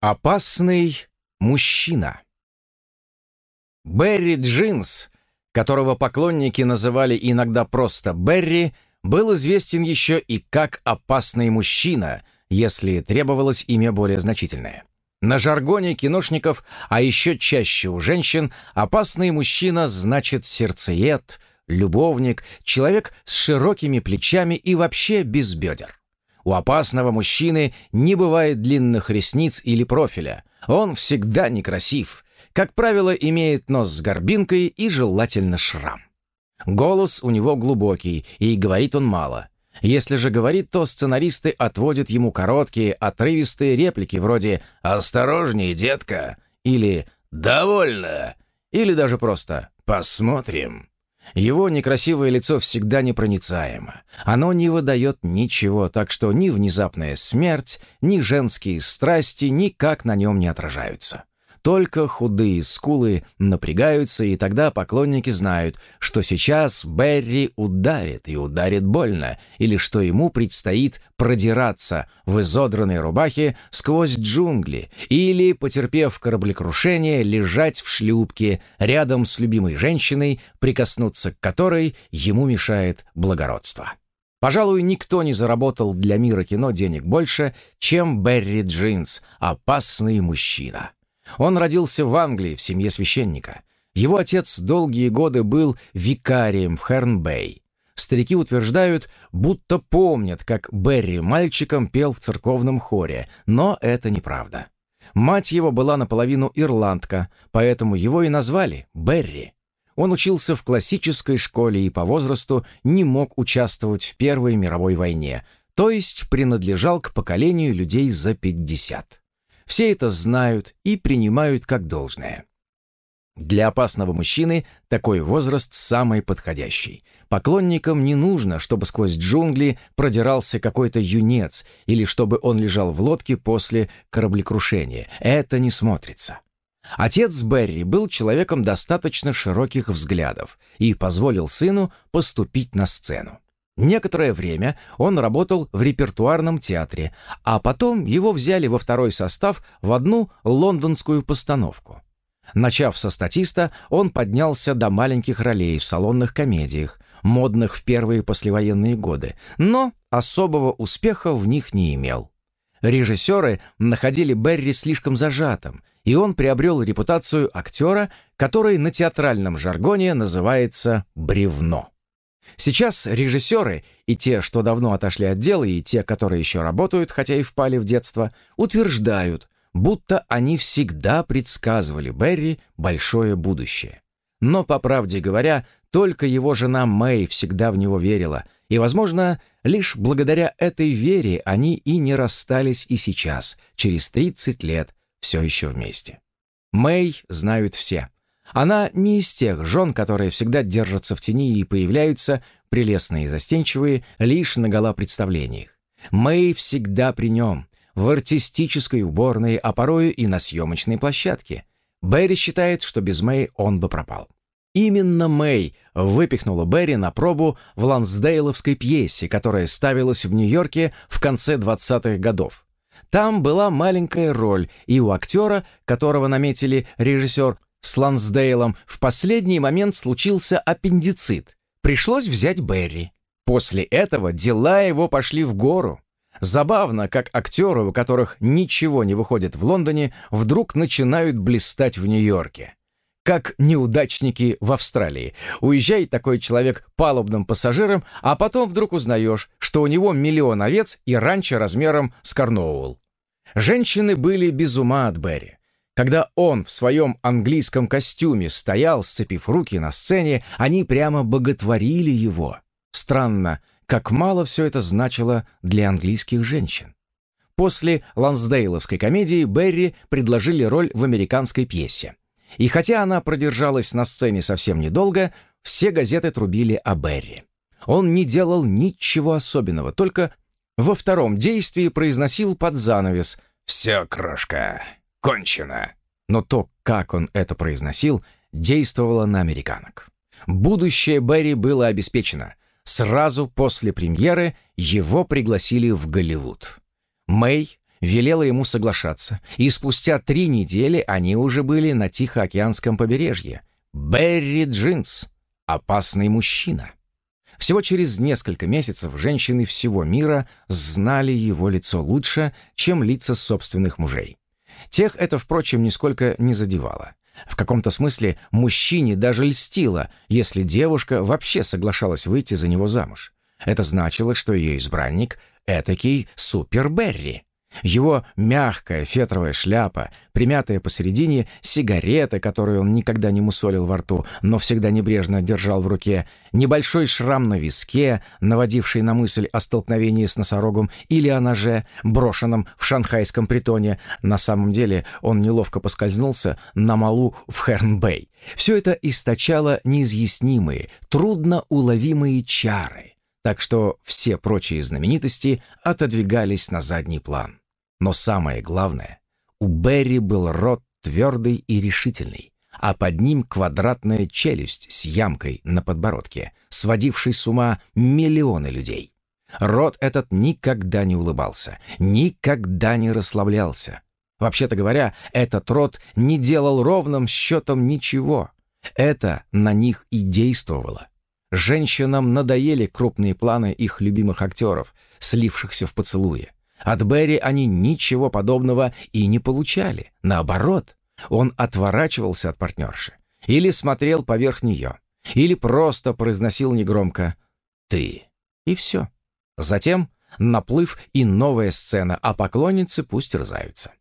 Опасный мужчина. Берри Джинс, которого поклонники называли иногда просто Берри, был известен еще и как опасный мужчина, если требовалось имя более значительное. На жаргоне киношников, а еще чаще у женщин, опасный мужчина значит сердцеед, любовник, человек с широкими плечами и вообще без бедер. У опасного мужчины не бывает длинных ресниц или профиля. Он всегда некрасив. Как правило, имеет нос с горбинкой и желательно шрам. Голос у него глубокий, и говорит он мало. Если же говорит, то сценаристы отводят ему короткие, отрывистые реплики вроде «Осторожней, детка!» или «Довольно!» или даже просто «Посмотрим!» Его некрасивое лицо всегда непроницаемо. Оно не выдает ничего, так что ни внезапная смерть, ни женские страсти никак на нем не отражаются. Только худые скулы напрягаются, и тогда поклонники знают, что сейчас Берри ударит, и ударит больно, или что ему предстоит продираться в изодранной рубахе сквозь джунгли, или, потерпев кораблекрушение, лежать в шлюпке рядом с любимой женщиной, прикоснуться к которой ему мешает благородство. Пожалуй, никто не заработал для мира кино денег больше, чем Берри Джинс, опасный мужчина. Он родился в Англии в семье священника. Его отец долгие годы был викарием в Хернбей. Старики утверждают, будто помнят, как Берри мальчиком пел в церковном хоре, но это неправда. Мать его была наполовину ирландка, поэтому его и назвали Берри. Он учился в классической школе и по возрасту не мог участвовать в Первой мировой войне, то есть принадлежал к поколению людей за 50. Все это знают и принимают как должное. Для опасного мужчины такой возраст самый подходящий. Поклонникам не нужно, чтобы сквозь джунгли продирался какой-то юнец или чтобы он лежал в лодке после кораблекрушения. Это не смотрится. Отец Берри был человеком достаточно широких взглядов и позволил сыну поступить на сцену. Некоторое время он работал в репертуарном театре, а потом его взяли во второй состав в одну лондонскую постановку. Начав со статиста, он поднялся до маленьких ролей в салонных комедиях, модных в первые послевоенные годы, но особого успеха в них не имел. Режиссеры находили Берри слишком зажатым, и он приобрел репутацию актера, который на театральном жаргоне называется «бревно». Сейчас режиссеры, и те, что давно отошли от дела, и те, которые еще работают, хотя и впали в детство, утверждают, будто они всегда предсказывали Берри большое будущее. Но, по правде говоря, только его жена Мэй всегда в него верила, и, возможно, лишь благодаря этой вере они и не расстались и сейчас, через 30 лет, все еще вместе. Мэй знают все — она не из тех жен, которые всегда держатся в тени и появляются, прелестные и застенчивые, лишь на гала представлениях. Мэй всегда при нем, в артистической уборной, а порою и на съемочной площадке. Берри считает, что без Мэй он бы пропал. Именно Мэй выпихнула Берри на пробу в лансдейловской пьесе, которая ставилась в Нью-Йорке в конце 20-х годов. Там была маленькая роль, и у актера, которого наметили режиссер с Лансдейлом в последний момент случился аппендицит. Пришлось взять Берри. После этого дела его пошли в гору. Забавно, как актеры, у которых ничего не выходит в Лондоне, вдруг начинают блистать в Нью-Йорке. Как неудачники в Австралии. Уезжает такой человек палубным пассажиром, а потом вдруг узнаешь, что у него миллион овец и ранчо размером с Корноуэлл. Женщины были без ума от Берри. Когда он в своем английском костюме стоял, сцепив руки на сцене, они прямо боготворили его. Странно, как мало все это значило для английских женщин. После лансдейловской комедии Берри предложили роль в американской пьесе. И хотя она продержалась на сцене совсем недолго, все газеты трубили о Берри. Он не делал ничего особенного, только во втором действии произносил под занавес «Все, крошка, кончено. Но то, как он это произносил, действовало на американок. Будущее Берри было обеспечено. Сразу после премьеры его пригласили в Голливуд. Мэй, велела ему соглашаться, и спустя три недели они уже были на Тихоокеанском побережье. Берри Джинс. Опасный мужчина. Всего через несколько месяцев женщины всего мира знали его лицо лучше, чем лица собственных мужей. Тех это, впрочем, нисколько не задевало. В каком-то смысле мужчине даже льстило, если девушка вообще соглашалась выйти за него замуж. Это значило, что ее избранник — этакий Супер Берри. Его мягкая фетровая шляпа, примятая посередине, сигарета, которую он никогда не мусолил во рту, но всегда небрежно держал в руке, небольшой шрам на виске, наводивший на мысль о столкновении с носорогом или о ноже, брошенном в шанхайском притоне. На самом деле он неловко поскользнулся на малу в Хернбэй. Все это источало неизъяснимые, трудно уловимые чары, так что все прочие знаменитости отодвигались на задний план. Но самое главное, у Берри был рот твердый и решительный, а под ним квадратная челюсть с ямкой на подбородке, сводивший с ума миллионы людей. Рот этот никогда не улыбался, никогда не расслаблялся. Вообще-то говоря, этот рот не делал ровным счетом ничего. Это на них и действовало. Женщинам надоели крупные планы их любимых актеров, слившихся в поцелуе. От Берри они ничего подобного и не получали. Наоборот, он отворачивался от партнерши. Или смотрел поверх нее. Или просто произносил негромко «ты». И все. Затем наплыв и новая сцена, а поклонницы пусть рзаются.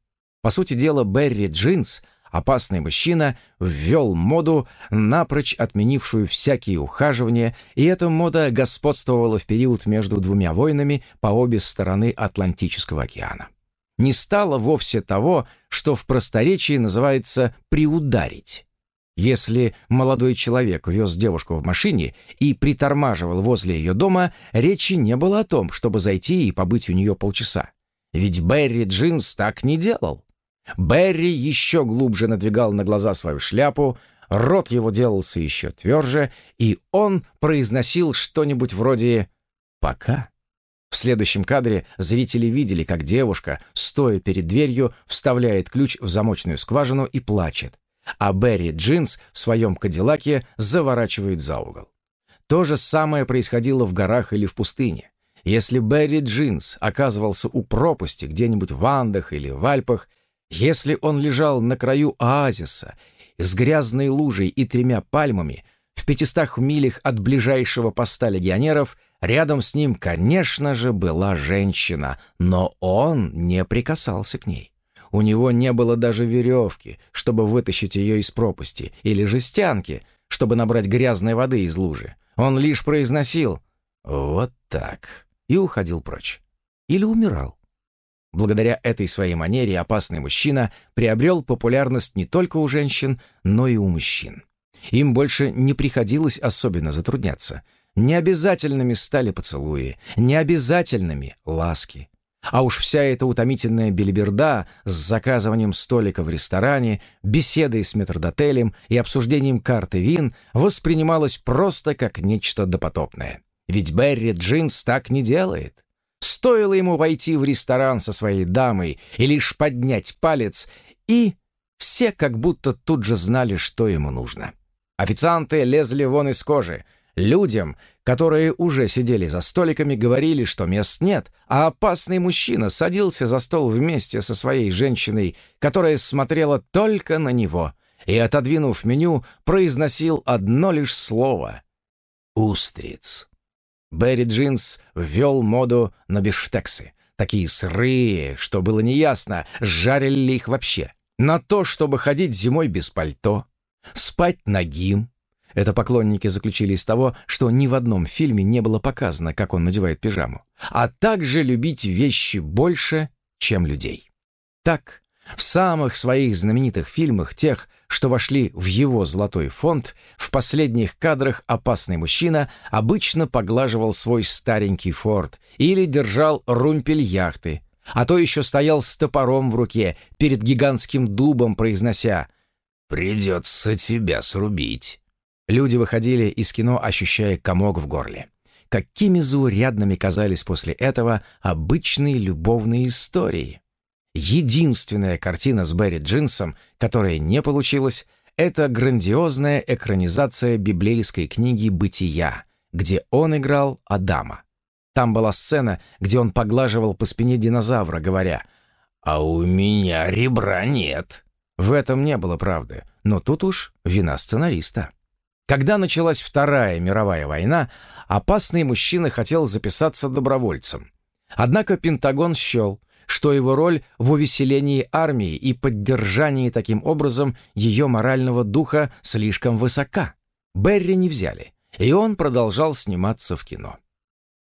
По сути дела, Берри Джинс опасный мужчина ввел моду, напрочь отменившую всякие ухаживания, и эта мода господствовала в период между двумя войнами по обе стороны Атлантического океана. Не стало вовсе того, что в просторечии называется «приударить». Если молодой человек вез девушку в машине и притормаживал возле ее дома, речи не было о том, чтобы зайти и побыть у нее полчаса. Ведь Берри Джинс так не делал. Берри еще глубже надвигал на глаза свою шляпу, рот его делался еще тверже, и он произносил что-нибудь вроде «пока». В следующем кадре зрители видели, как девушка, стоя перед дверью, вставляет ключ в замочную скважину и плачет, а Берри Джинс в своем кадиллаке заворачивает за угол. То же самое происходило в горах или в пустыне. Если Берри Джинс оказывался у пропасти где-нибудь в Андах или в Альпах, если он лежал на краю оазиса с грязной лужей и тремя пальмами, в пятистах милях от ближайшего поста легионеров, рядом с ним, конечно же, была женщина, но он не прикасался к ней. У него не было даже веревки, чтобы вытащить ее из пропасти, или жестянки, чтобы набрать грязной воды из лужи. Он лишь произносил «вот так» и уходил прочь. Или умирал. Благодаря этой своей манере опасный мужчина приобрел популярность не только у женщин, но и у мужчин. Им больше не приходилось особенно затрудняться. Необязательными стали поцелуи, необязательными ласки. А уж вся эта утомительная белиберда с заказыванием столика в ресторане, беседой с метрдотелем и обсуждением карты вин воспринималась просто как нечто допотопное. Ведь Берри Джинс так не делает. Стоило ему войти в ресторан со своей дамой и лишь поднять палец, и все как будто тут же знали, что ему нужно. Официанты лезли вон из кожи. Людям, которые уже сидели за столиками, говорили, что мест нет, а опасный мужчина садился за стол вместе со своей женщиной, которая смотрела только на него, и, отодвинув меню, произносил одно лишь слово — «Устриц». Берри Джинс ввел моду на бифштексы. Такие сырые, что было неясно, жарили ли их вообще. На то, чтобы ходить зимой без пальто, спать нагим. Это поклонники заключили из того, что ни в одном фильме не было показано, как он надевает пижаму. А также любить вещи больше, чем людей. Так, в самых своих знаменитых фильмах, тех, что вошли в его золотой фонд, в последних кадрах опасный мужчина обычно поглаживал свой старенький форт или держал румпель яхты, а то еще стоял с топором в руке перед гигантским дубом, произнося «Придется тебя срубить». Люди выходили из кино, ощущая комок в горле. Какими заурядными казались после этого обычные любовные истории. Единственная картина с Берри Джинсом, которая не получилась, это грандиозная экранизация библейской книги «Бытия», где он играл Адама. Там была сцена, где он поглаживал по спине динозавра, говоря «А у меня ребра нет». В этом не было правды, но тут уж вина сценариста. Когда началась Вторая мировая война, опасный мужчина хотел записаться добровольцем. Однако Пентагон счел, что его роль в увеселении армии и поддержании таким образом ее морального духа слишком высока. Берри не взяли, и он продолжал сниматься в кино.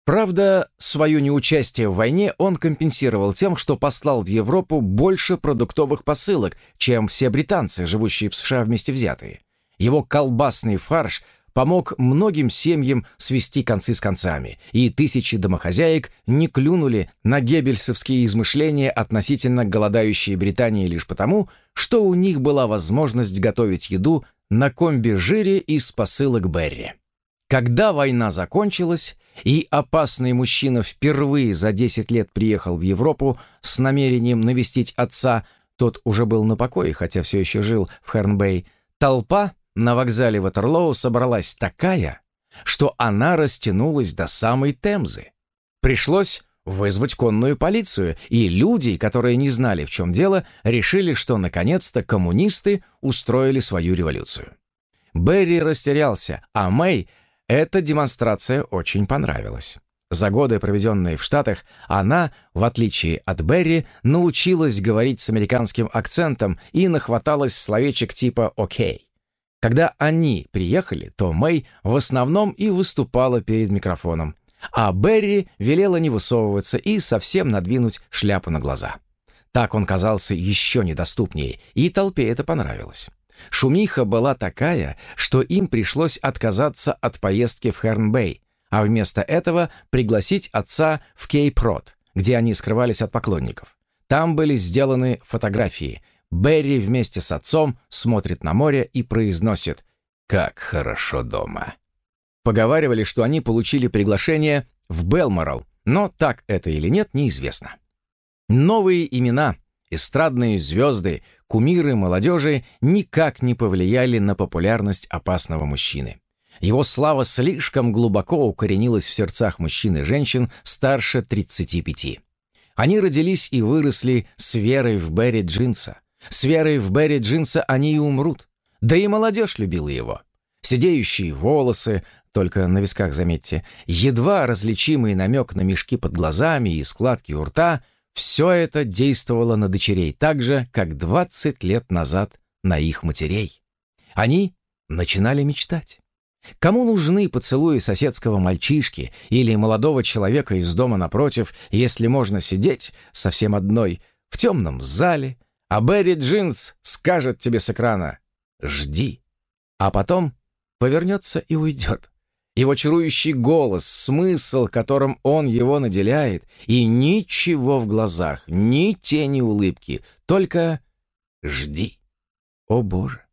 Правда, свое неучастие в войне он компенсировал тем, что послал в Европу больше продуктовых посылок, чем все британцы, живущие в США вместе взятые. Его колбасный фарш помог многим семьям свести концы с концами, и тысячи домохозяек не клюнули на геббельсовские измышления относительно голодающей Британии лишь потому, что у них была возможность готовить еду на комби-жире из посылок Берри. Когда война закончилась, и опасный мужчина впервые за 10 лет приехал в Европу с намерением навестить отца, тот уже был на покое, хотя все еще жил в Хернбей, толпа на вокзале Ватерлоу собралась такая, что она растянулась до самой Темзы. Пришлось вызвать конную полицию, и люди, которые не знали, в чем дело, решили, что наконец-то коммунисты устроили свою революцию. Берри растерялся, а Мэй эта демонстрация очень понравилась. За годы, проведенные в Штатах, она, в отличие от Берри, научилась говорить с американским акцентом и нахваталась словечек типа «Окей». Когда они приехали, то Мэй в основном и выступала перед микрофоном, а Берри велела не высовываться и совсем надвинуть шляпу на глаза. Так он казался еще недоступнее, и толпе это понравилось. Шумиха была такая, что им пришлось отказаться от поездки в Хернбей, а вместо этого пригласить отца в Кейп-Рот, где они скрывались от поклонников. Там были сделаны фотографии, Берри вместе с отцом смотрит на море и произносит «Как хорошо дома». Поговаривали, что они получили приглашение в Белморал, но так это или нет, неизвестно. Новые имена, эстрадные звезды, кумиры молодежи никак не повлияли на популярность опасного мужчины. Его слава слишком глубоко укоренилась в сердцах мужчин и женщин старше 35. Они родились и выросли с верой в Берри Джинса, с верой в Берри Джинса они и умрут. Да и молодежь любила его. Сидеющие волосы, только на висках заметьте, едва различимый намек на мешки под глазами и складки у рта, все это действовало на дочерей так же, как 20 лет назад на их матерей. Они начинали мечтать. Кому нужны поцелуи соседского мальчишки или молодого человека из дома напротив, если можно сидеть совсем одной в темном зале, а Берри Джинс скажет тебе с экрана «Жди», а потом повернется и уйдет. Его чарующий голос, смысл, которым он его наделяет, и ничего в глазах, ни тени улыбки, только «Жди». О боже!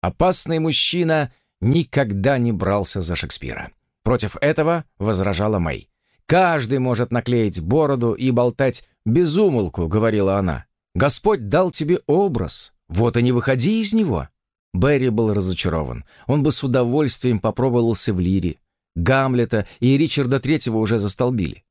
Опасный мужчина никогда не брался за Шекспира. Против этого возражала Мэй. «Каждый может наклеить бороду и болтать безумолку», — говорила она. Господь дал тебе образ, вот и не выходи из него». Берри был разочарован. Он бы с удовольствием попробовался в лире. Гамлета и Ричарда Третьего уже застолбили.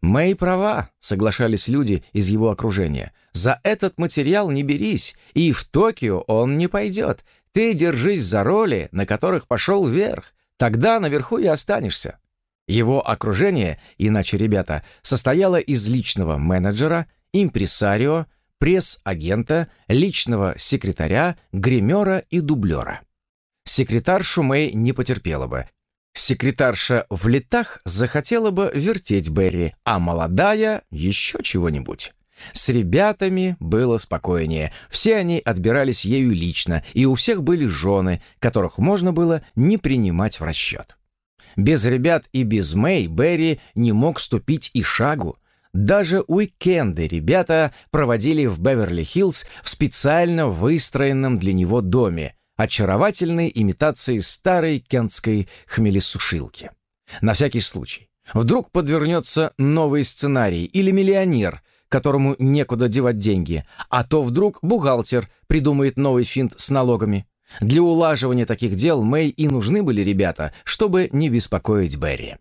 «Мэй права», — соглашались люди из его окружения. «За этот материал не берись, и в Токио он не пойдет. Ты держись за роли, на которых пошел вверх. Тогда наверху и останешься». Его окружение, иначе ребята, состояло из личного менеджера, импресарио, пресс-агента, личного секретаря, гримера и дублера. Секретаршу Мэй не потерпела бы. Секретарша в летах захотела бы вертеть Берри, а молодая — еще чего-нибудь. С ребятами было спокойнее. Все они отбирались ею лично, и у всех были жены, которых можно было не принимать в расчет. Без ребят и без Мэй Берри не мог ступить и шагу. Даже уикенды ребята проводили в Беверли-Хиллз в специально выстроенном для него доме, очаровательной имитацией старой кентской хмелесушилки. На всякий случай. Вдруг подвернется новый сценарий или миллионер, которому некуда девать деньги, а то вдруг бухгалтер придумает новый финт с налогами. Для улаживания таких дел Мэй и нужны были ребята, чтобы не беспокоить Берри.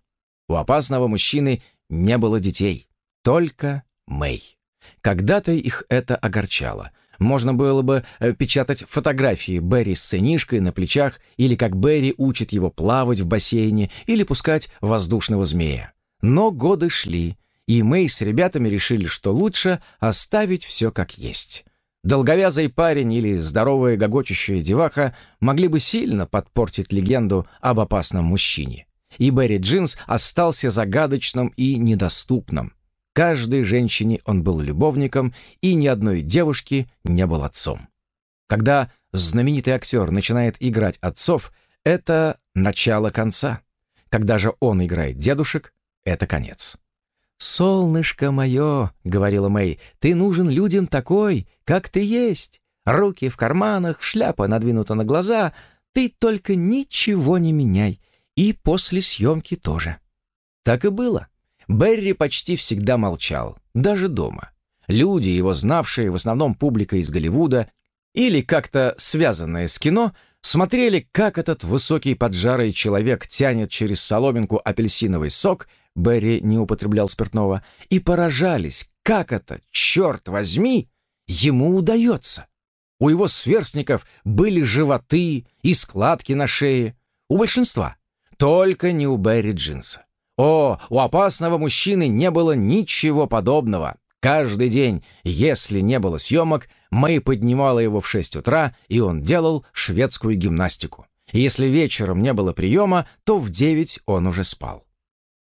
У опасного мужчины не было детей, только Мэй. Когда-то их это огорчало. Можно было бы э, печатать фотографии Берри с сынишкой на плечах, или как Берри учит его плавать в бассейне, или пускать воздушного змея. Но годы шли, и Мэй с ребятами решили, что лучше оставить все как есть. Долговязый парень или здоровая гогочущая деваха могли бы сильно подпортить легенду об опасном мужчине. И Берри Джинс остался загадочным и недоступным. Каждой женщине он был любовником, и ни одной девушки не был отцом. Когда знаменитый актер начинает играть отцов, это начало конца. Когда же он играет дедушек, это конец. «Солнышко мое», — говорила Мэй, — «ты нужен людям такой, как ты есть. Руки в карманах, шляпа надвинута на глаза. Ты только ничего не меняй. И после съемки тоже». Так и было. Берри почти всегда молчал, даже дома. Люди, его знавшие, в основном публика из Голливуда, или как-то связанные с кино, смотрели, как этот высокий поджарый человек тянет через соломинку апельсиновый сок — Берри не употреблял спиртного, и поражались, как это, черт возьми, ему удается. У его сверстников были животы и складки на шее. У большинства. Только не у Берри Джинса. О, у опасного мужчины не было ничего подобного. Каждый день, если не было съемок, Мэй поднимала его в 6 утра, и он делал шведскую гимнастику. И если вечером не было приема, то в 9 он уже спал.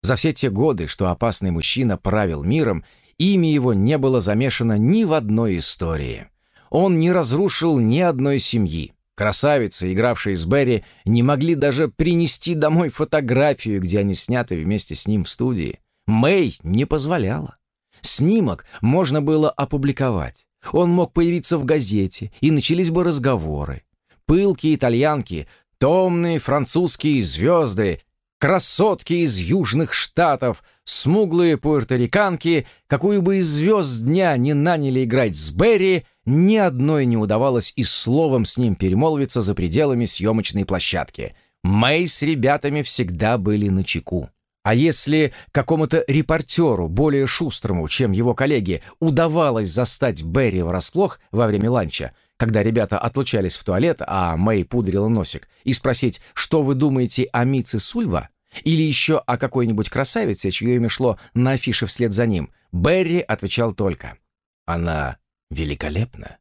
За все те годы, что опасный мужчина правил миром, имя его не было замешано ни в одной истории. Он не разрушил ни одной семьи. Красавицы, игравшие с Берри, не могли даже принести домой фотографию, где они сняты вместе с ним в студии. Мэй не позволяла. Снимок можно было опубликовать. Он мог появиться в газете, и начались бы разговоры. Пылкие итальянки, томные французские звезды красотки из южных штатов, смуглые пуэрториканки, какую бы из звезд дня не наняли играть с Берри, ни одной не удавалось и словом с ним перемолвиться за пределами съемочной площадки. Мэй с ребятами всегда были на чеку. А если какому-то репортеру, более шустрому, чем его коллеги, удавалось застать Берри врасплох во время ланча, когда ребята отлучались в туалет, а Мэй пудрила носик, и спросить, что вы думаете о Мице Сульва, или еще о какой-нибудь красавице, чье имя шло на афише вслед за ним, Берри отвечал только «Она великолепна».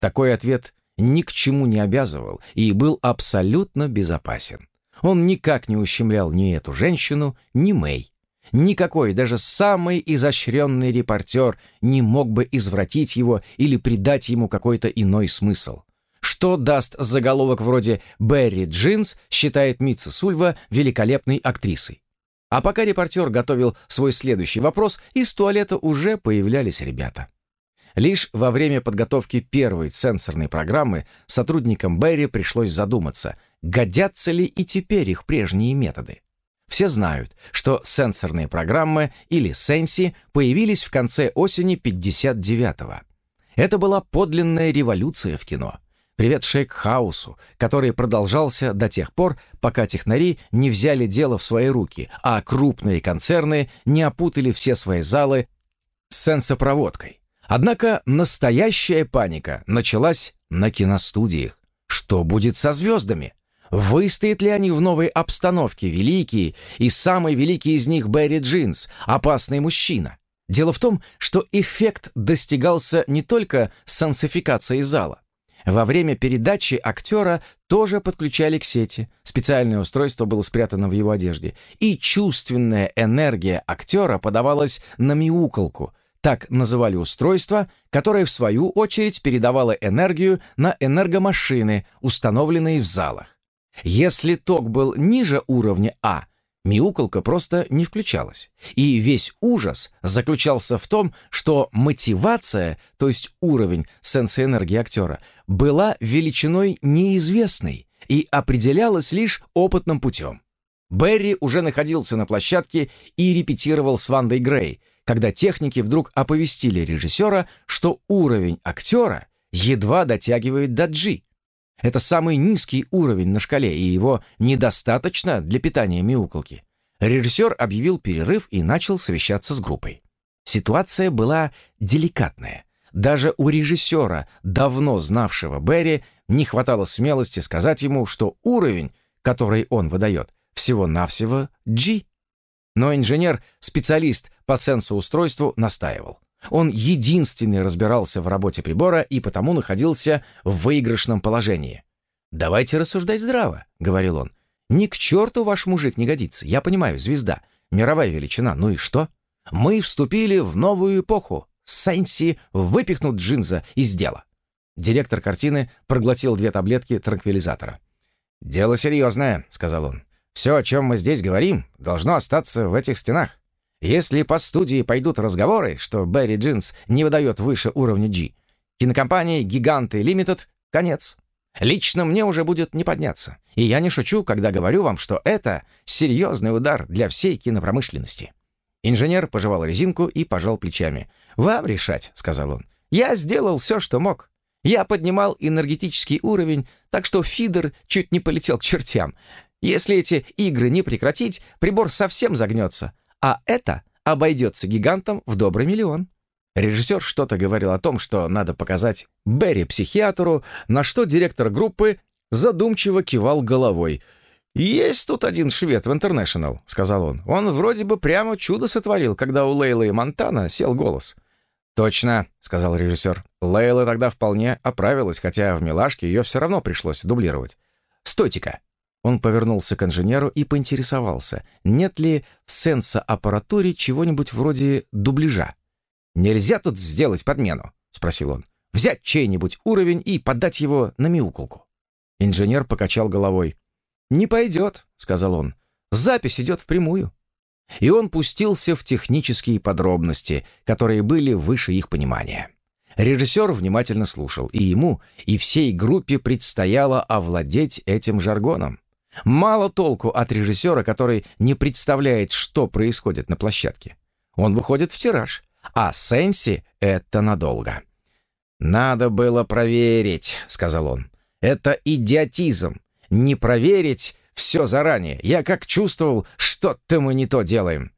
Такой ответ ни к чему не обязывал и был абсолютно безопасен. Он никак не ущемлял ни эту женщину, ни Мэй. Никакой, даже самый изощренный репортер не мог бы извратить его или придать ему какой-то иной смысл. Что даст заголовок вроде «Берри Джинс считает Митца Сульва великолепной актрисой». А пока репортер готовил свой следующий вопрос, из туалета уже появлялись ребята. Лишь во время подготовки первой сенсорной программы сотрудникам Берри пришлось задуматься, годятся ли и теперь их прежние методы. Все знают, что сенсорные программы или сенси появились в конце осени 59-го. Это была подлинная революция в кино приведшая к хаосу, который продолжался до тех пор, пока технари не взяли дело в свои руки, а крупные концерны не опутали все свои залы сенсопроводкой. Однако настоящая паника началась на киностудиях. Что будет со звездами? Выстоят ли они в новой обстановке, великие, и самый великий из них Берри Джинс, опасный мужчина? Дело в том, что эффект достигался не только сенсификацией зала. Во время передачи актера тоже подключали к сети. Специальное устройство было спрятано в его одежде. И чувственная энергия актера подавалась на мяукалку. Так называли устройство, которое в свою очередь передавало энергию на энергомашины, установленные в залах. Если ток был ниже уровня А, мяукалка просто не включалась. И весь ужас заключался в том, что мотивация, то есть уровень сенсоэнергии актера, была величиной неизвестной и определялась лишь опытным путем. Берри уже находился на площадке и репетировал с Вандой Грей, когда техники вдруг оповестили режиссера, что уровень актера едва дотягивает до G. Это самый низкий уровень на шкале, и его недостаточно для питания мяуколки. Режиссер объявил перерыв и начал совещаться с группой. Ситуация была деликатная. Даже у режиссера, давно знавшего Берри, не хватало смелости сказать ему, что уровень, который он выдает, всего-навсего G. Но инженер, специалист по сенсоустройству, настаивал. Он единственный разбирался в работе прибора и потому находился в выигрышном положении. «Давайте рассуждать здраво», — говорил он. «Ни к черту ваш мужик не годится. Я понимаю, звезда, мировая величина. Ну и что? Мы вступили в новую эпоху. Сенси выпихнут джинса из дела». Директор картины проглотил две таблетки транквилизатора. «Дело серьезное», — сказал он. «Все, о чем мы здесь говорим, должно остаться в этих стенах. Если по студии пойдут разговоры, что Берри Джинс не выдает выше уровня G, кинокомпании «Гиганты Лимитед» — конец. Лично мне уже будет не подняться. И я не шучу, когда говорю вам, что это серьезный удар для всей кинопромышленности. Инженер пожевал резинку и пожал плечами. «Вам решать», — сказал он. «Я сделал все, что мог. Я поднимал энергетический уровень, так что фидер чуть не полетел к чертям. Если эти игры не прекратить, прибор совсем загнется а это обойдется гигантам в добрый миллион. Режиссер что-то говорил о том, что надо показать Берри психиатру, на что директор группы задумчиво кивал головой. «Есть тут один швед в Интернешнл», — сказал он. «Он вроде бы прямо чудо сотворил, когда у Лейлы и Монтана сел голос». «Точно», — сказал режиссер. Лейла тогда вполне оправилась, хотя в «Милашке» ее все равно пришлось дублировать. «Стойте-ка», он повернулся к инженеру и поинтересовался, нет ли в сенсоаппаратуре чего-нибудь вроде дубляжа. «Нельзя тут сделать подмену?» — спросил он. «Взять чей-нибудь уровень и подать его на мяуколку». Инженер покачал головой. «Не пойдет», — сказал он. «Запись идет впрямую». И он пустился в технические подробности, которые были выше их понимания. Режиссер внимательно слушал, и ему, и всей группе предстояло овладеть этим жаргоном. Мало толку от режиссера, который не представляет, что происходит на площадке. Он выходит в тираж, а Сенси — это надолго. «Надо было проверить», — сказал он. «Это идиотизм. Не проверить все заранее. Я как чувствовал, что-то мы не то делаем».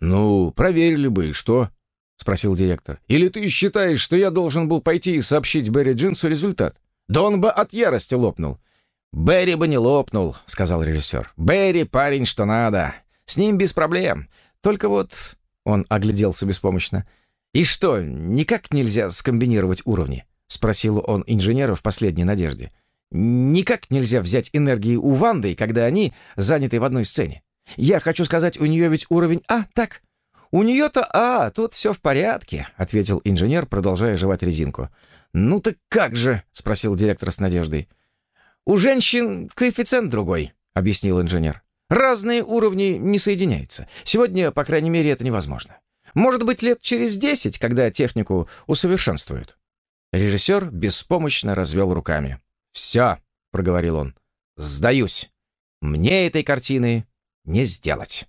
«Ну, проверили бы, и что?» — спросил директор. «Или ты считаешь, что я должен был пойти и сообщить Берри Джинсу результат? Да он бы от ярости лопнул. «Берри бы не лопнул», — сказал режиссер. «Берри парень что надо. С ним без проблем. Только вот...» — он огляделся беспомощно. «И что, никак нельзя скомбинировать уровни?» — спросил он инженера в последней надежде. «Никак нельзя взять энергии у Ванды, когда они заняты в одной сцене. Я хочу сказать, у нее ведь уровень А, так?» «У нее-то А, тут все в порядке», — ответил инженер, продолжая жевать резинку. «Ну так как же?» — спросил директор с надеждой. «У женщин коэффициент другой», — объяснил инженер. «Разные уровни не соединяются. Сегодня, по крайней мере, это невозможно. Может быть, лет через десять, когда технику усовершенствуют». Режиссер беспомощно развел руками. «Все», — проговорил он, — «сдаюсь. Мне этой картины не сделать».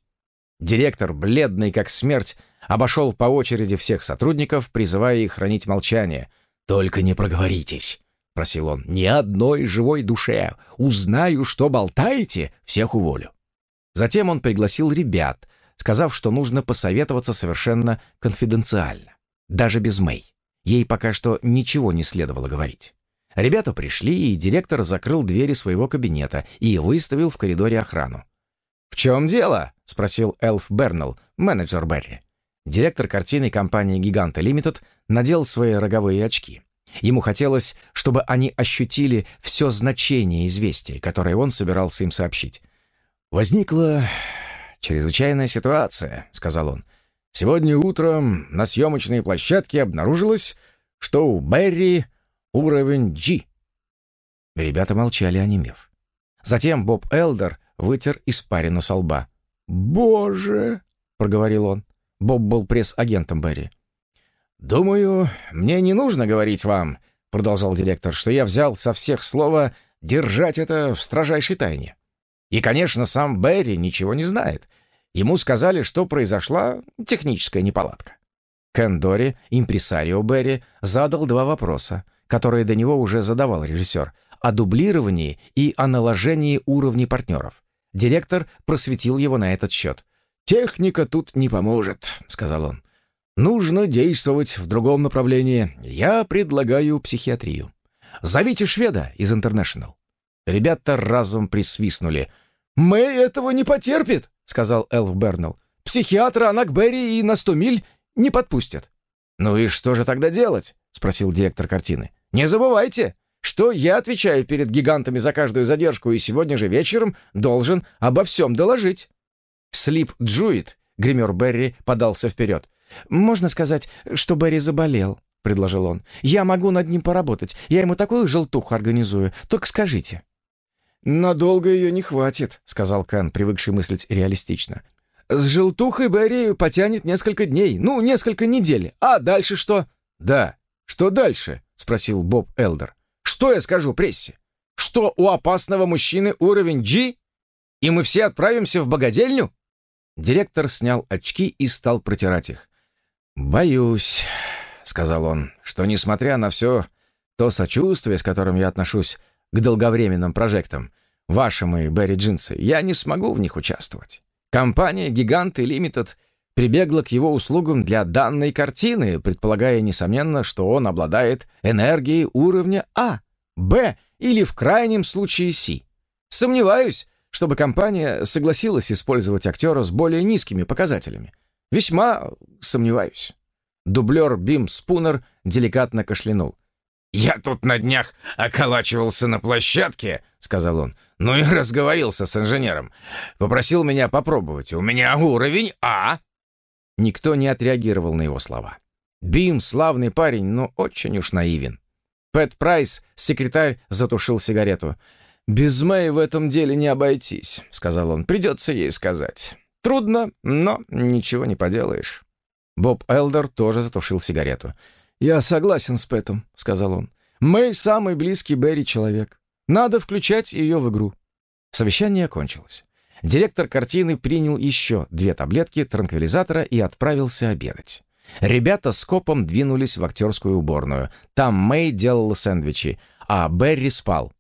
Директор, бледный как смерть, обошел по очереди всех сотрудников, призывая их хранить молчание. «Только не проговоритесь просил он. «Ни одной живой душе. Узнаю, что болтаете, всех уволю». Затем он пригласил ребят, сказав, что нужно посоветоваться совершенно конфиденциально. Даже без Мэй. Ей пока что ничего не следовало говорить. Ребята пришли, и директор закрыл двери своего кабинета и выставил в коридоре охрану. «В чем дело?» — спросил Элф Бернелл, менеджер Берри. Директор картины компании «Гиганта Лимитед» надел свои роговые очки. Ему хотелось, чтобы они ощутили все значение известия, которое он собирался им сообщить. «Возникла чрезвычайная ситуация», — сказал он. «Сегодня утром на съемочной площадке обнаружилось, что у Берри уровень G». Ребята молчали, онемев. Затем Боб Элдер вытер испарину со лба. «Боже!» — проговорил он. Боб был пресс-агентом Берри. «Думаю, мне не нужно говорить вам», — продолжал директор, «что я взял со всех слова держать это в строжайшей тайне. И, конечно, сам Берри ничего не знает. Ему сказали, что произошла техническая неполадка. Кен Дори, импресарио Берри, задал два вопроса, которые до него уже задавал режиссер, о дублировании и о наложении уровней партнеров. Директор просветил его на этот счет. «Техника тут не поможет», — сказал он. «Нужно действовать в другом направлении. Я предлагаю психиатрию. Зовите шведа из Интернешнл». Ребята разом присвистнули. «Мэй этого не потерпит», — сказал Элф Бернелл. «Психиатра Анакберри и на сто миль не подпустят». «Ну и что же тогда делать?» — спросил директор картины. «Не забывайте, что я отвечаю перед гигантами за каждую задержку и сегодня же вечером должен обо всем доложить». Слип Джуит, гример Берри, подался вперед. «Можно сказать, что Берри заболел», — предложил он. «Я могу над ним поработать. Я ему такую желтуху организую. Только скажите». «Надолго ее не хватит», — сказал Кен, привыкший мыслить реалистично. С желтухой Берри потянет несколько дней, ну, несколько недель. А дальше что? Да, что дальше? Спросил Боб Элдер. Что я скажу прессе? Что у опасного мужчины уровень G? И мы все отправимся в богадельню? Директор снял очки и стал протирать их. «Боюсь», — сказал он, — «что, несмотря на все то сочувствие, с которым я отношусь к долговременным прожектам, вашим и Берри Джинсы, я не смогу в них участвовать. Компания «Гигант» и «Лимитед» прибегла к его услугам для данной картины, предполагая, несомненно, что он обладает энергией уровня А, Б или в крайнем случае С. Сомневаюсь, чтобы компания согласилась использовать актера с более низкими показателями. Весьма сомневаюсь. Дублер Бим Спунер деликатно кашлянул. «Я тут на днях околачивался на площадке», — сказал он. «Ну и разговорился с инженером. Попросил меня попробовать. У меня уровень А». Никто не отреагировал на его слова. Бим — славный парень, но очень уж наивен. Пэт Прайс, секретарь, затушил сигарету. «Без Мэй в этом деле не обойтись», — сказал он. «Придется ей сказать. Трудно, но ничего не поделаешь». Боб Элдер тоже затушил сигарету. «Я согласен с Пэтом», — сказал он. «Мэй самый близкий Берри человек. Надо включать ее в игру». Совещание кончилось. Директор картины принял еще две таблетки транквилизатора и отправился обедать. Ребята с копом двинулись в актерскую уборную. Там Мэй делала сэндвичи, а Берри спал.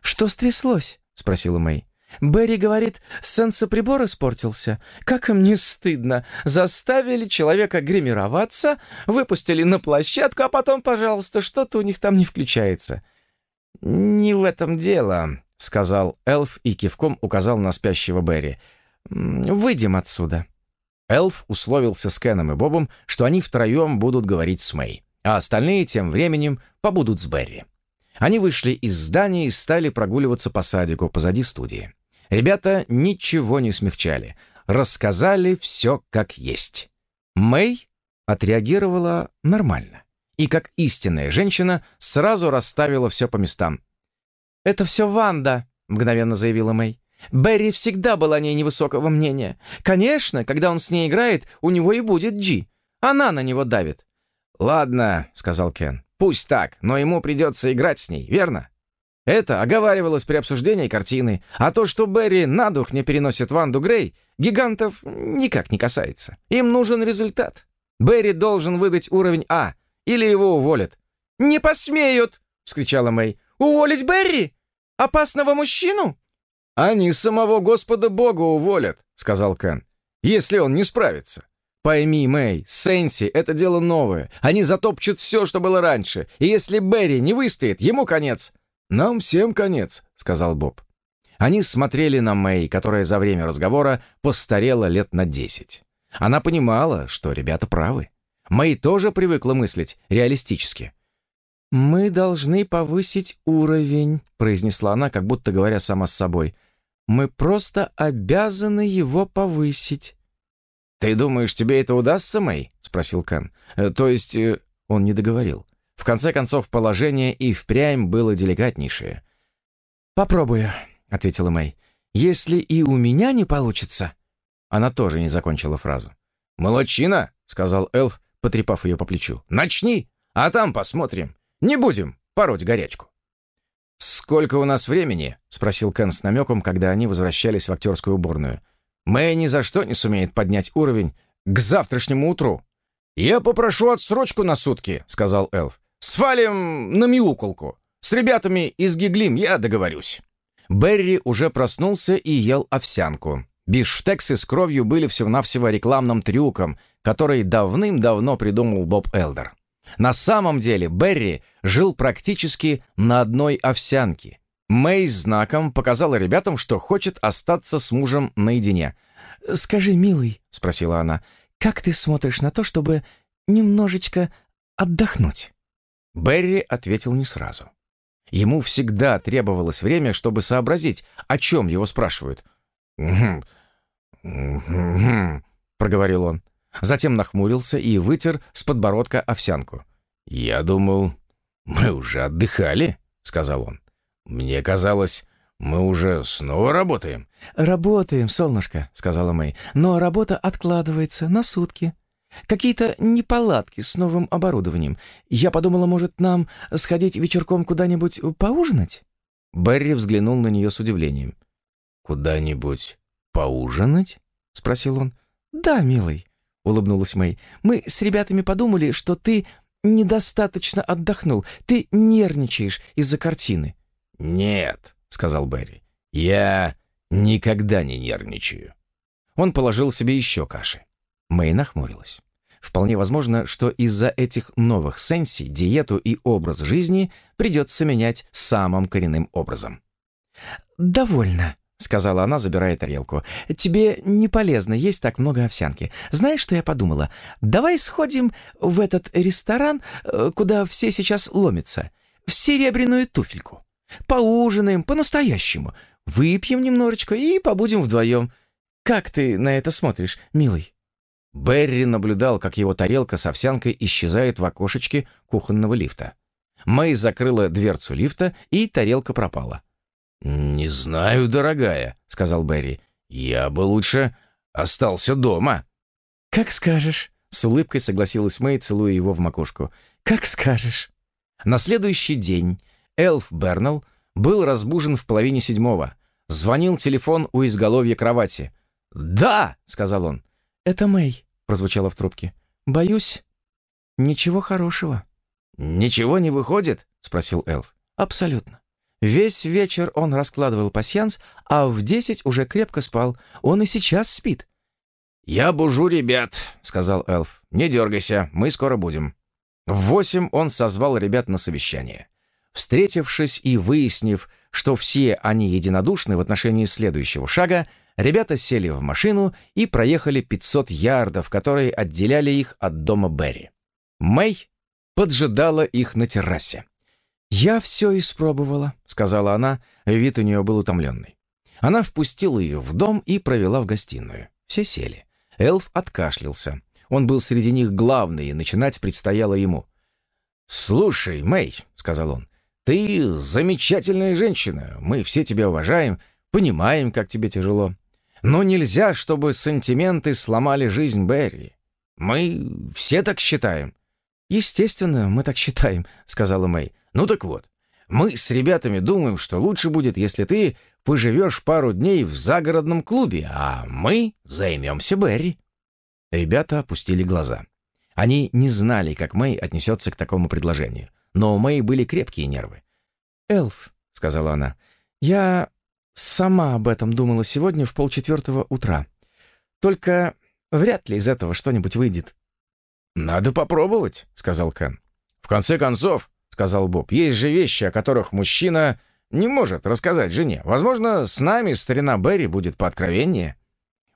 «Что стряслось?» — спросила Мэй. Берри говорит, сенсоприбор испортился. Как им не стыдно. Заставили человека гримироваться, выпустили на площадку, а потом, пожалуйста, что-то у них там не включается. «Не в этом дело», — сказал Элф и кивком указал на спящего Берри. «Выйдем отсюда». Элф условился с Кеном и Бобом, что они втроем будут говорить с Мэй, а остальные тем временем побудут с Берри. Они вышли из здания и стали прогуливаться по садику позади студии. Ребята ничего не смягчали, рассказали все как есть. Мэй отреагировала нормально и, как истинная женщина, сразу расставила все по местам. «Это все Ванда», — мгновенно заявила Мэй. «Берри всегда была о ней невысокого мнения. Конечно, когда он с ней играет, у него и будет Джи. Она на него давит». «Ладно», — сказал Кен, — «пусть так, но ему придется играть с ней, верно?» Это оговаривалось при обсуждении картины, а то, что Берри на дух не переносит Ванду Грей, гигантов никак не касается. Им нужен результат. Берри должен выдать уровень А, или его уволят. «Не посмеют!» — вскричала Мэй. «Уволить Берри? Опасного мужчину?» «Они самого Господа Бога уволят», — сказал Кен, «если он не справится. Пойми, Мэй, Сенси — это дело новое. Они затопчут все, что было раньше. И если Берри не выстоит, ему конец. «Нам всем конец», — сказал Боб. Они смотрели на Мэй, которая за время разговора постарела лет на десять. Она понимала, что ребята правы. Мэй тоже привыкла мыслить реалистически. «Мы должны повысить уровень», — произнесла она, как будто говоря сама с собой. «Мы просто обязаны его повысить». «Ты думаешь, тебе это удастся, Мэй?» — спросил Кен. «Э, «То есть...» э, Он не договорил. В конце концов, положение и впрямь было деликатнейшее. «Попробую», — ответила Мэй. «Если и у меня не получится...» Она тоже не закончила фразу. «Молодчина», — сказал эльф, потрепав ее по плечу. «Начни, а там посмотрим. Не будем пороть горячку». «Сколько у нас времени?» — спросил Кен с намеком, когда они возвращались в актерскую уборную. Мэй ни за что не сумеет поднять уровень к завтрашнему утру. «Я попрошу отсрочку на сутки», — сказал Элф. «Свалим на мяуколку. С ребятами из Гиглим я договорюсь». Берри уже проснулся и ел овсянку. Бифштексы с кровью были всего-навсего рекламным трюком, который давным-давно придумал Боб Элдер. На самом деле Берри жил практически на одной овсянке. Мэй знаком показала ребятам, что хочет остаться с мужем наедине. «Скажи, милый», — спросила она, — «как ты смотришь на то, чтобы немножечко отдохнуть?» Берри ответил не сразу. Ему всегда требовалось время, чтобы сообразить, о чем его спрашивают. проговорил он. Затем нахмурился и вытер с подбородка овсянку. «Я думал, мы уже отдыхали», — сказал он. «Мне казалось, мы уже снова работаем». «Работаем, солнышко», — сказала Мэй, «но работа откладывается на сутки. Какие-то неполадки с новым оборудованием. Я подумала, может, нам сходить вечерком куда-нибудь поужинать?» Берри взглянул на нее с удивлением. «Куда-нибудь поужинать?» — спросил он. «Да, милый», — улыбнулась Мэй. «Мы с ребятами подумали, что ты недостаточно отдохнул. Ты нервничаешь из-за картины». «Нет», — сказал Берри. «Я никогда не нервничаю». Он положил себе еще каши. Мэй нахмурилась. Вполне возможно, что из-за этих новых сенсий диету и образ жизни придется менять самым коренным образом. «Довольно», — сказала она, забирая тарелку. «Тебе не полезно есть так много овсянки. Знаешь, что я подумала? Давай сходим в этот ресторан, э, куда все сейчас ломятся, в серебряную туфельку. Поужинаем по-настоящему, выпьем немножечко и побудем вдвоем. Как ты на это смотришь, милый?» Берри наблюдал, как его тарелка с овсянкой исчезает в окошечке кухонного лифта. Мэй закрыла дверцу лифта, и тарелка пропала. «Не знаю, дорогая», — сказал Берри. «Я бы лучше остался дома». «Как скажешь», — с улыбкой согласилась Мэй, целуя его в макушку. «Как скажешь». На следующий день Элф Бернелл был разбужен в половине седьмого. Звонил телефон у изголовья кровати. «Да!» — сказал он. «Это Мэй», — прозвучало в трубке. «Боюсь, ничего хорошего». «Ничего не выходит?» — спросил Элф. «Абсолютно. Весь вечер он раскладывал пасьянс, а в десять уже крепко спал. Он и сейчас спит». «Я бужу ребят», — сказал Элф. «Не дергайся, мы скоро будем». В восемь он созвал ребят на совещание. Встретившись и выяснив, что все они единодушны в отношении следующего шага, Ребята сели в машину и проехали 500 ярдов, которые отделяли их от дома Берри. Мэй поджидала их на террасе. «Я все испробовала», — сказала она, вид у нее был утомленный. Она впустила их в дом и провела в гостиную. Все сели. Элф откашлялся. Он был среди них главный, и начинать предстояло ему. «Слушай, Мэй», — сказал он, — «ты замечательная женщина. Мы все тебя уважаем, понимаем, как тебе тяжело. Но нельзя, чтобы сантименты сломали жизнь Берри. Мы все так считаем. Естественно, мы так считаем, сказала Мэй. Ну так вот, мы с ребятами думаем, что лучше будет, если ты поживешь пару дней в загородном клубе, а мы займемся Берри. Ребята опустили глаза. Они не знали, как Мэй отнесется к такому предложению. Но у Мэй были крепкие нервы. «Элф», — сказала она, — «я Сама об этом думала сегодня в полчетвертого утра. Только вряд ли из этого что-нибудь выйдет. «Надо попробовать», — сказал Кен. «В конце концов», — сказал Боб, — «есть же вещи, о которых мужчина не может рассказать жене. Возможно, с нами старина Берри будет пооткровеннее».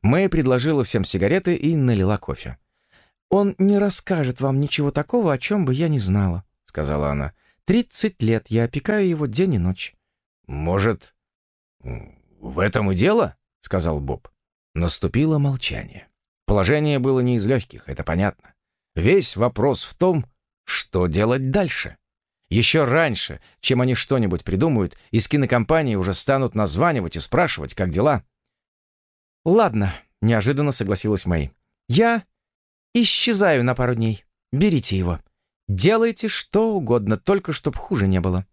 Мэй предложила всем сигареты и налила кофе. «Он не расскажет вам ничего такого, о чем бы я не знала», — сказала она. «Тридцать лет я опекаю его день и ночь». «Может, «В этом и дело», — сказал Боб. Наступило молчание. Положение было не из легких, это понятно. Весь вопрос в том, что делать дальше. Еще раньше, чем они что-нибудь придумают, из кинокомпании уже станут названивать и спрашивать, как дела. «Ладно», — неожиданно согласилась Мэй. «Я исчезаю на пару дней. Берите его. Делайте что угодно, только чтоб хуже не было».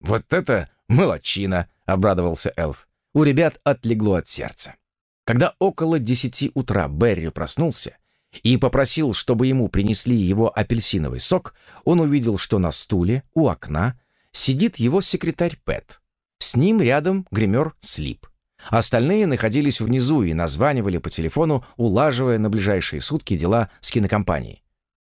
«Вот это молодчина!» — обрадовался эльф. У ребят отлегло от сердца. Когда около десяти утра Берри проснулся и попросил, чтобы ему принесли его апельсиновый сок, он увидел, что на стуле у окна сидит его секретарь Пэт. С ним рядом гример Слип. Остальные находились внизу и названивали по телефону, улаживая на ближайшие сутки дела с кинокомпанией.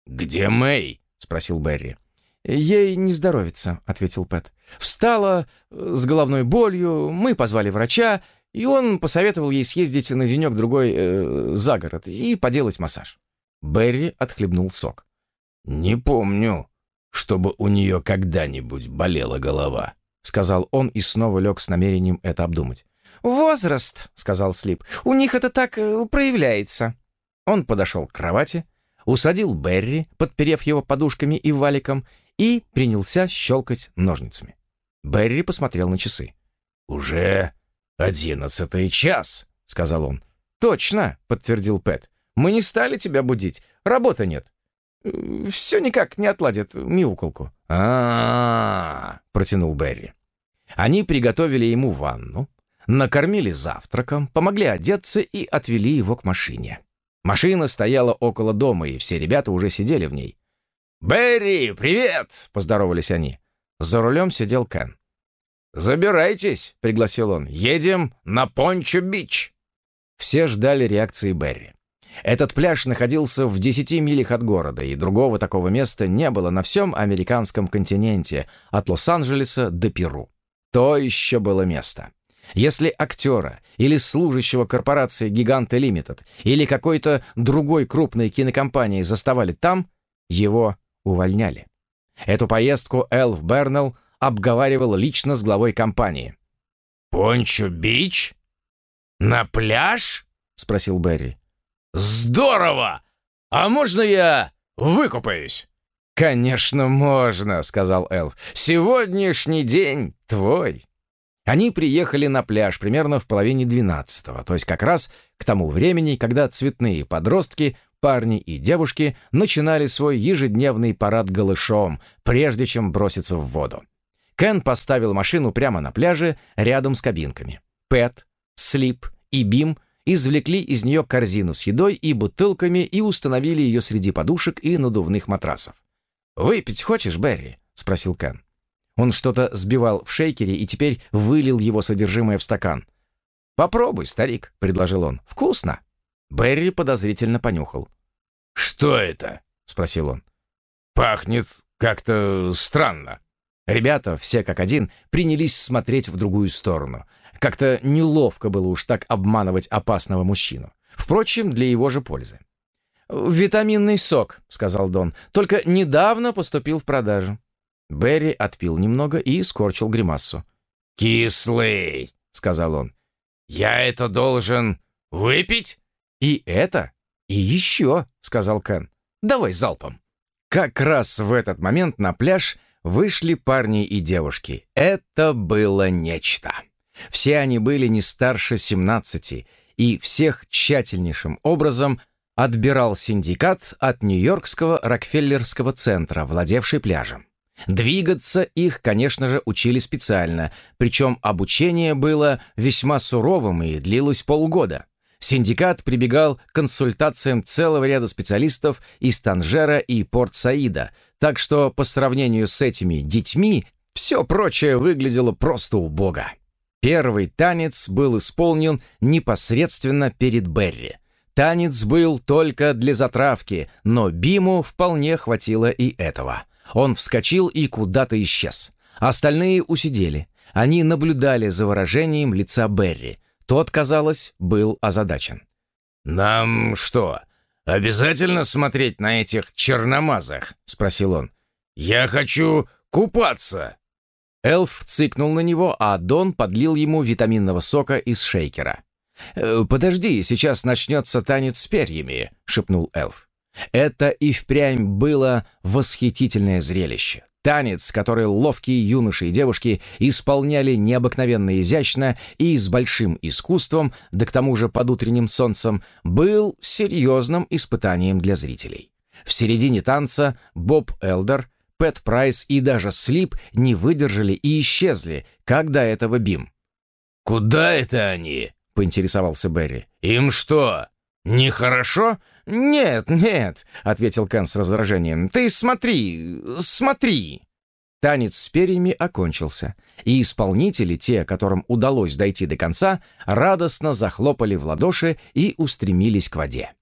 «Где Мэй?» — спросил Берри. «Ей не здоровится», — ответил Пэт. «Встала э, с головной болью, мы позвали врача, и он посоветовал ей съездить на денек-другой э, за город и поделать массаж». Берри отхлебнул сок. «Не помню, чтобы у нее когда-нибудь болела голова», — сказал он и снова лег с намерением это обдумать. «Возраст», — сказал Слип, — «у них это так э, проявляется». Он подошел к кровати, усадил Берри, подперев его подушками и валиком, и принялся щелкать ножницами. Берри посмотрел на часы. «Уже одиннадцатый час», — сказал он. «Точно», — подтвердил Пэт. «Мы не стали тебя будить. Работы нет. Все никак не отладят мяуколку». -а, протянул Берри. Они приготовили ему ванну, накормили завтраком, помогли одеться и отвели его к машине. Машина стояла около дома, и все ребята уже сидели в ней. «Берри, привет!» — поздоровались они. За рулем сидел Кен. «Забирайтесь», — пригласил он. «Едем на Пончо-Бич». Все ждали реакции Берри. Этот пляж находился в десяти милях от города, и другого такого места не было на всем американском континенте, от Лос-Анджелеса до Перу. То еще было место. Если актера или служащего корпорации «Гиганты Лимитед» или какой-то другой крупной кинокомпании заставали там, его увольняли. Эту поездку Элф Бернелл обговаривал лично с главой компании. «Пончо-Бич? На пляж?» — спросил Берри. «Здорово! А можно я выкупаюсь?» «Конечно, можно», — сказал Элф. «Сегодняшний день твой». Они приехали на пляж примерно в половине двенадцатого, то есть как раз к тому времени, когда цветные подростки, парни и девушки начинали свой ежедневный парад голышом, прежде чем броситься в воду. Кен поставил машину прямо на пляже, рядом с кабинками. Пэт, Слип и Бим извлекли из нее корзину с едой и бутылками и установили ее среди подушек и надувных матрасов. «Выпить хочешь, Берри?» — спросил Кен. Он что-то сбивал в шейкере и теперь вылил его содержимое в стакан. «Попробуй, старик», — предложил он. «Вкусно». Берри подозрительно понюхал. «Что это?» — спросил он. «Пахнет как-то странно». Ребята, все как один, принялись смотреть в другую сторону. Как-то неловко было уж так обманывать опасного мужчину. Впрочем, для его же пользы. «Витаминный сок», — сказал Дон, — «только недавно поступил в продажу». Берри отпил немного и скорчил гримассу. «Кислый», — сказал он. «Я это должен выпить?» «И это, и еще», — сказал Кен. «Давай залпом». Как раз в этот момент на пляж вышли парни и девушки. Это было нечто. Все они были не старше 17, и всех тщательнейшим образом отбирал синдикат от Нью-Йоркского Рокфеллерского центра, владевший пляжем. Двигаться их, конечно же, учили специально, причем обучение было весьма суровым и длилось полгода. Синдикат прибегал к консультациям целого ряда специалистов из Танжера и Порт-Саида, так что по сравнению с этими детьми все прочее выглядело просто убого. Первый танец был исполнен непосредственно перед Берри. Танец был только для затравки, но Биму вполне хватило и этого. Он вскочил и куда-то исчез. Остальные усидели. Они наблюдали за выражением лица Берри. Тот, казалось, был озадачен. «Нам что, обязательно смотреть на этих черномазах?» — спросил он. «Я хочу купаться!» Элф цыкнул на него, а Дон подлил ему витаминного сока из шейкера. «Э, «Подожди, сейчас начнется танец с перьями», — шепнул Элф. Это и впрямь было восхитительное зрелище. Танец, который ловкие юноши и девушки исполняли необыкновенно изящно и с большим искусством, да к тому же под утренним солнцем, был серьезным испытанием для зрителей. В середине танца Боб Элдер, Пэт Прайс и даже Слип не выдержали и исчезли, как до этого Бим. «Куда это они?» —— поинтересовался Берри. «Им что, нехорошо?» «Нет, нет», — ответил Кен с раздражением. «Ты смотри, смотри». Танец с перьями окончился, и исполнители, те, которым удалось дойти до конца, радостно захлопали в ладоши и устремились к воде.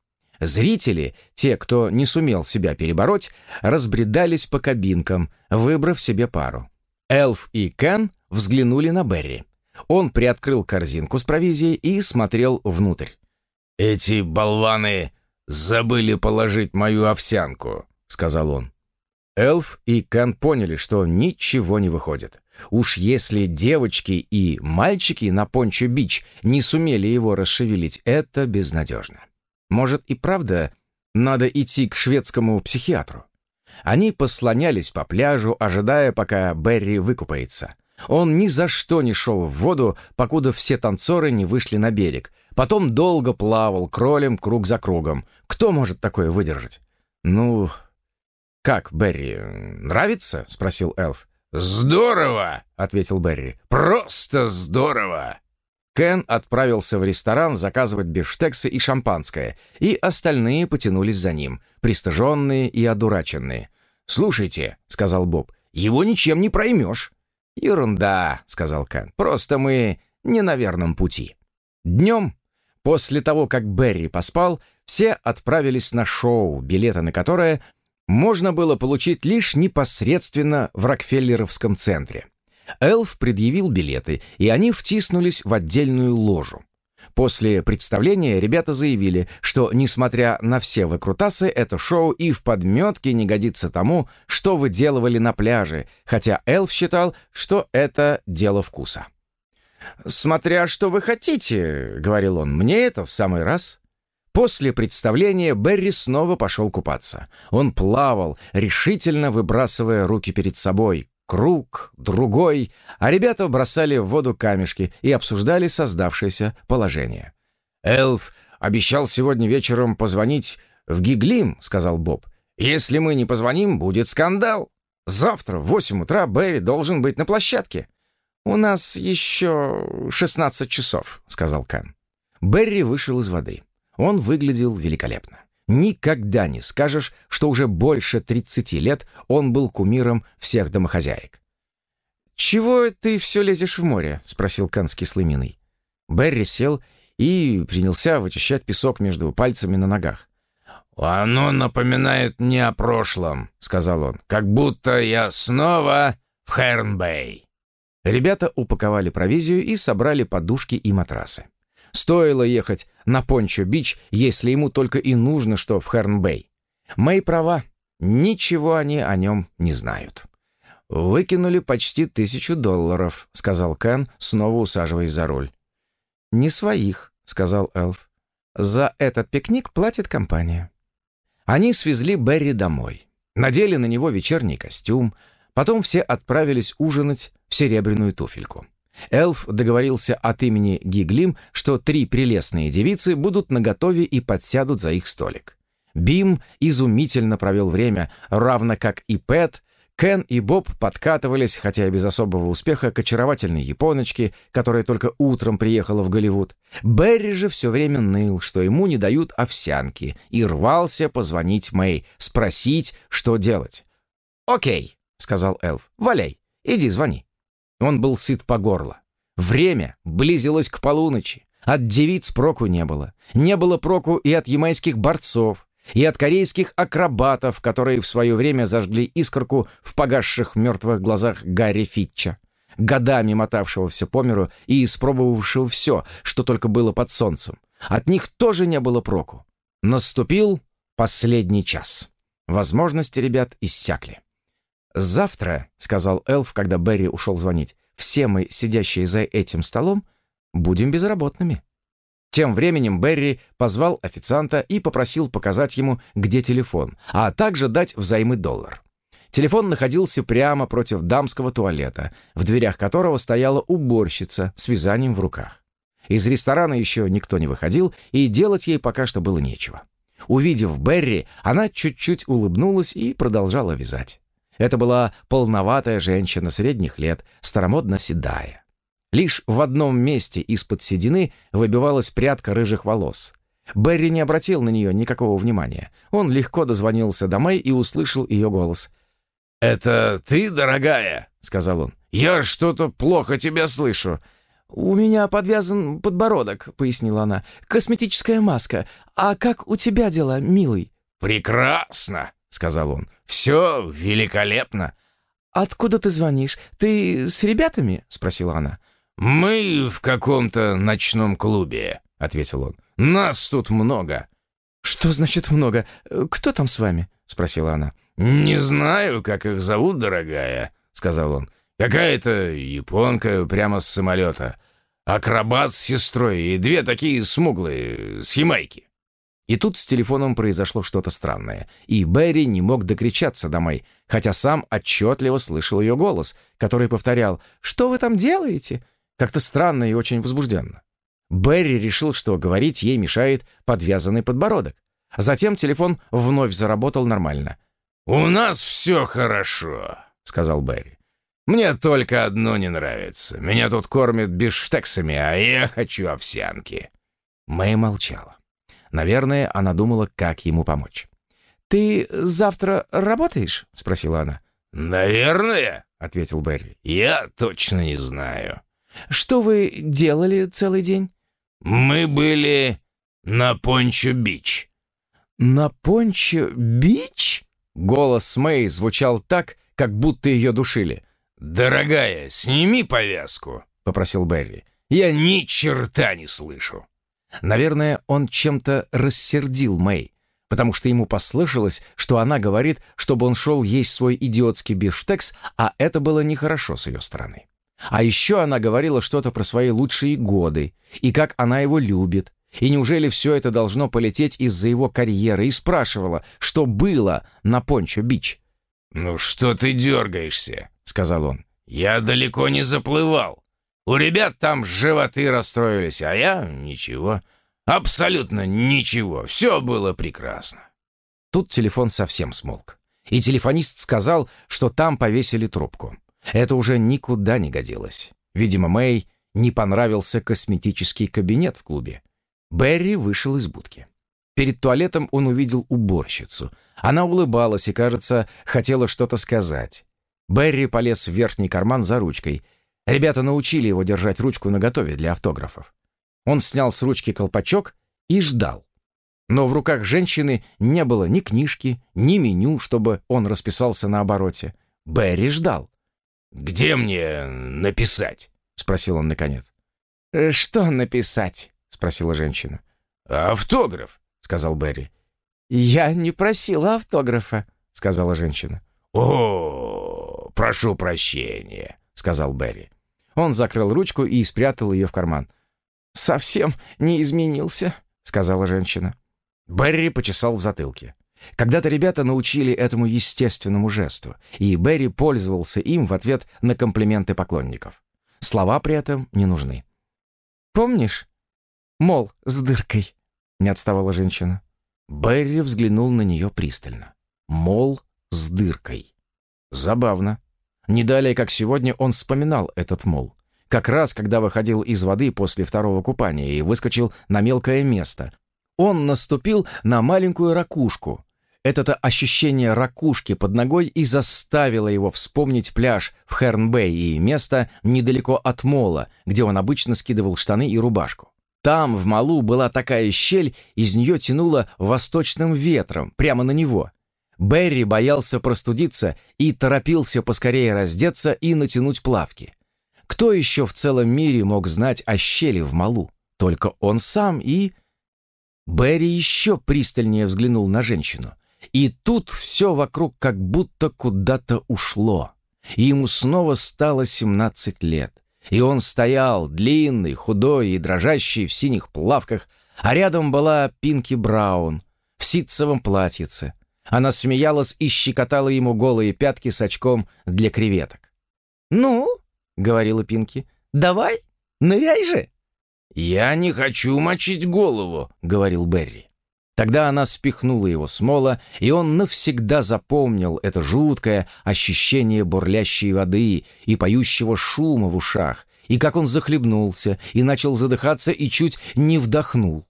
Зрители, те, кто не сумел себя перебороть, разбредались по кабинкам, выбрав себе пару. Элф и Кен взглянули на Берри. Он приоткрыл корзинку с провизией и смотрел внутрь. «Эти болваны забыли положить мою овсянку», — сказал он. Элф и Кан поняли, что ничего не выходит. Уж если девочки и мальчики на Пончо-Бич не сумели его расшевелить, это безнадежно. Может и правда надо идти к шведскому психиатру? Они послонялись по пляжу, ожидая, пока Берри выкупается. Он ни за что не шел в воду, покуда все танцоры не вышли на берег. Потом долго плавал кролем круг за кругом. Кто может такое выдержать? Ну, «Как, Берри, нравится?» — спросил эльф. «Здорово!» — ответил Берри. «Просто здорово!» Кен отправился в ресторан заказывать бифштексы и шампанское, и остальные потянулись за ним, пристыженные и одураченные. «Слушайте», — сказал Боб, — «его ничем не проймешь». «Ерунда», — сказал Кен, — «просто мы не на верном пути». Днем, после того, как Берри поспал, все отправились на шоу, билеты на которое можно было получить лишь непосредственно в Рокфеллеровском центре. Элф предъявил билеты, и они втиснулись в отдельную ложу. После представления ребята заявили, что, несмотря на все выкрутасы, это шоу и в подметке не годится тому, что выделывали на пляже, хотя Элф считал, что это дело вкуса. «Смотря что вы хотите», — говорил он, — «мне это в самый раз». После представления Берри снова пошел купаться. Он плавал, решительно выбрасывая руки перед собой. Круг, другой, а ребята бросали в воду камешки и обсуждали создавшееся положение. «Элф обещал сегодня вечером позвонить в Гиглим», — сказал Боб. «Если мы не позвоним, будет скандал. Завтра в восемь утра Берри должен быть на площадке». «У нас еще шестнадцать часов», — сказал Кан. Берри вышел из воды. Он выглядел великолепно. Никогда не скажешь, что уже больше 30 лет он был кумиром всех домохозяек. «Чего ты все лезешь в море?» — спросил Кан с кислой миной. Берри сел и принялся вычищать песок между пальцами на ногах. «Оно напоминает мне о прошлом», — сказал он, «как будто я снова в Хернбей». Ребята упаковали провизию и собрали подушки и матрасы. Стоило ехать на Пончо-Бич, если ему только и нужно, что в Херн-Бэй. Мэй права, ничего они о нем не знают. «Выкинули почти тысячу долларов», — сказал Кен, снова усаживаясь за руль. «Не своих», — сказал Элф. «За этот пикник платит компания». Они свезли Берри домой, надели на него вечерний костюм, потом все отправились ужинать в серебряную туфельку. Элф договорился от имени Гиглим, что три прелестные девицы будут наготове и подсядут за их столик. Бим изумительно провел время, равно как и Пэт, Кен и Боб подкатывались, хотя и без особого успеха, к очаровательной японочке, которая только утром приехала в Голливуд. Берри же все время ныл, что ему не дают овсянки, и рвался позвонить Мэй, спросить, что делать. «Окей», — сказал Элф, — «валяй, иди звони». Он был сыт по горло. Время близилось к полуночи. От девиц проку не было. Не было проку и от ямайских борцов, и от корейских акробатов, которые в свое время зажгли искорку в погасших мертвых глазах Гарри Фитча, годами мотавшегося по миру и испробовавшего все, что только было под солнцем. От них тоже не было проку. Наступил последний час. Возможности ребят иссякли. «Завтра», — сказал Элф, когда Берри ушел звонить, «все мы, сидящие за этим столом, будем безработными». Тем временем Берри позвал официанта и попросил показать ему, где телефон, а также дать взаймы доллар. Телефон находился прямо против дамского туалета, в дверях которого стояла уборщица с вязанием в руках. Из ресторана еще никто не выходил, и делать ей пока что было нечего. Увидев Берри, она чуть-чуть улыбнулась и продолжала вязать. Это была полноватая женщина средних лет, старомодно седая. Лишь в одном месте из-под седины выбивалась прядка рыжих волос. Берри не обратил на нее никакого внимания. Он легко дозвонился до Мэй и услышал ее голос. «Это ты, дорогая?» — сказал он. «Я что-то плохо тебя слышу». «У меня подвязан подбородок», — пояснила она. «Косметическая маска. А как у тебя дела, милый?» «Прекрасно», — сказал он. «Все великолепно». «Откуда ты звонишь? Ты с ребятами?» — спросила она. «Мы в каком-то ночном клубе», — ответил он. «Нас тут много». «Что значит много? Кто там с вами?» — спросила она. «Не знаю, как их зовут, дорогая», — сказал он. «Какая-то японка прямо с самолета. Акробат с сестрой и две такие смуглые, с Ямайки». И тут с телефоном произошло что-то странное, и Берри не мог докричаться домой, хотя сам отчетливо слышал ее голос, который повторял «Что вы там делаете?» как-то странно и очень возбужденно. Берри решил, что говорить ей мешает подвязанный подбородок. Затем телефон вновь заработал нормально. «У нас все хорошо», — сказал Берри. «Мне только одно не нравится. Меня тут кормят бифштексами, а я хочу овсянки». Мэй молчала. Наверное, она думала, как ему помочь. «Ты завтра работаешь?» — спросила она. «Наверное», — ответил Берри. «Я точно не знаю». «Что вы делали целый день?» «Мы были на Пончо-Бич». «На Пончо-Бич?» Голос Мэй звучал так, как будто ее душили. «Дорогая, сними повязку», — попросил Берри. «Я ни черта не слышу». Наверное, он чем-то рассердил Мэй, потому что ему послышалось, что она говорит, чтобы он шел есть свой идиотский бифштекс, а это было нехорошо с ее стороны. А еще она говорила что-то про свои лучшие годы, и как она его любит, и неужели все это должно полететь из-за его карьеры, и спрашивала, что было на Пончо-Бич. «Ну что ты дергаешься?» — сказал он. «Я далеко не заплывал. У ребят там животы расстроились, а я ничего. Абсолютно ничего. Все было прекрасно. Тут телефон совсем смолк. И телефонист сказал, что там повесили трубку. Это уже никуда не годилось. Видимо, Мэй не понравился косметический кабинет в клубе. Берри вышел из будки. Перед туалетом он увидел уборщицу. Она улыбалась и, кажется, хотела что-то сказать. Берри полез в верхний карман за ручкой — Ребята научили его держать ручку наготове для автографов. Он снял с ручки колпачок и ждал. Но в руках женщины не было ни книжки, ни меню, чтобы он расписался на обороте. Берри ждал. «Где мне написать?» — спросил он наконец. «Э, «Что написать?» — спросила женщина. «Автограф», — сказал Берри. «Я не просила автографа», — сказала женщина. «О, прошу прощения», — сказал Берри. Он закрыл ручку и спрятал ее в карман. «Совсем не изменился», — сказала женщина. Берри почесал в затылке. Когда-то ребята научили этому естественному жесту, и Берри пользовался им в ответ на комплименты поклонников. Слова при этом не нужны. «Помнишь? Мол, с дыркой», — не отставала женщина. Берри взглянул на нее пристально. Мол, с дыркой. Забавно. Не далее, как сегодня, он вспоминал этот мол. Как раз, когда выходил из воды после второго купания и выскочил на мелкое место. Он наступил на маленькую ракушку. Это-то ощущение ракушки под ногой и заставило его вспомнить пляж в Хернбэй и место недалеко от мола, где он обычно скидывал штаны и рубашку. Там, в малу, была такая щель, из нее тянуло восточным ветром, прямо на него. Берри боялся простудиться и торопился поскорее раздеться и натянуть плавки. Кто еще в целом мире мог знать о щели в малу? Только он сам и... Берри еще пристальнее взглянул на женщину. И тут все вокруг как будто куда-то ушло. И ему снова стало 17 лет. И он стоял, длинный, худой и дрожащий в синих плавках, а рядом была Пинки Браун в ситцевом платьице, она смеялась и щекотала ему голые пятки с очком для креветок. «Ну?» — говорила Пинки. «Давай, ныряй же!» «Я не хочу мочить голову», — говорил Берри. Тогда она спихнула его с мола, и он навсегда запомнил это жуткое ощущение бурлящей воды и поющего шума в ушах, и как он захлебнулся и начал задыхаться и чуть не вдохнул.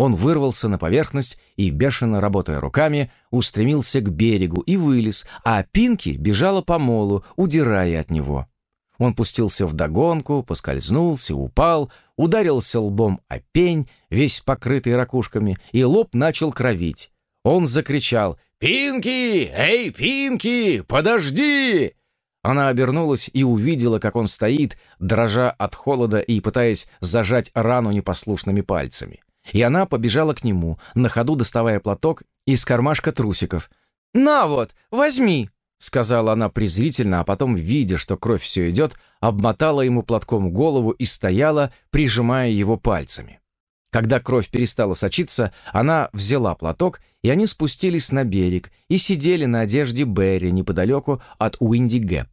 Он вырвался на поверхность и, бешено работая руками, устремился к берегу и вылез, а Пинки бежала по молу, удирая от него. Он пустился в догонку, поскользнулся, упал, ударился лбом о пень, весь покрытый ракушками, и лоб начал кровить. Он закричал «Пинки! Эй, Пинки! Подожди!» Она обернулась и увидела, как он стоит, дрожа от холода и пытаясь зажать рану непослушными пальцами и она побежала к нему, на ходу доставая платок из кармашка трусиков. «На вот, возьми!» — сказала она презрительно, а потом, видя, что кровь все идет, обмотала ему платком голову и стояла, прижимая его пальцами. Когда кровь перестала сочиться, она взяла платок, и они спустились на берег и сидели на одежде Берри неподалеку от Уинди Гэп.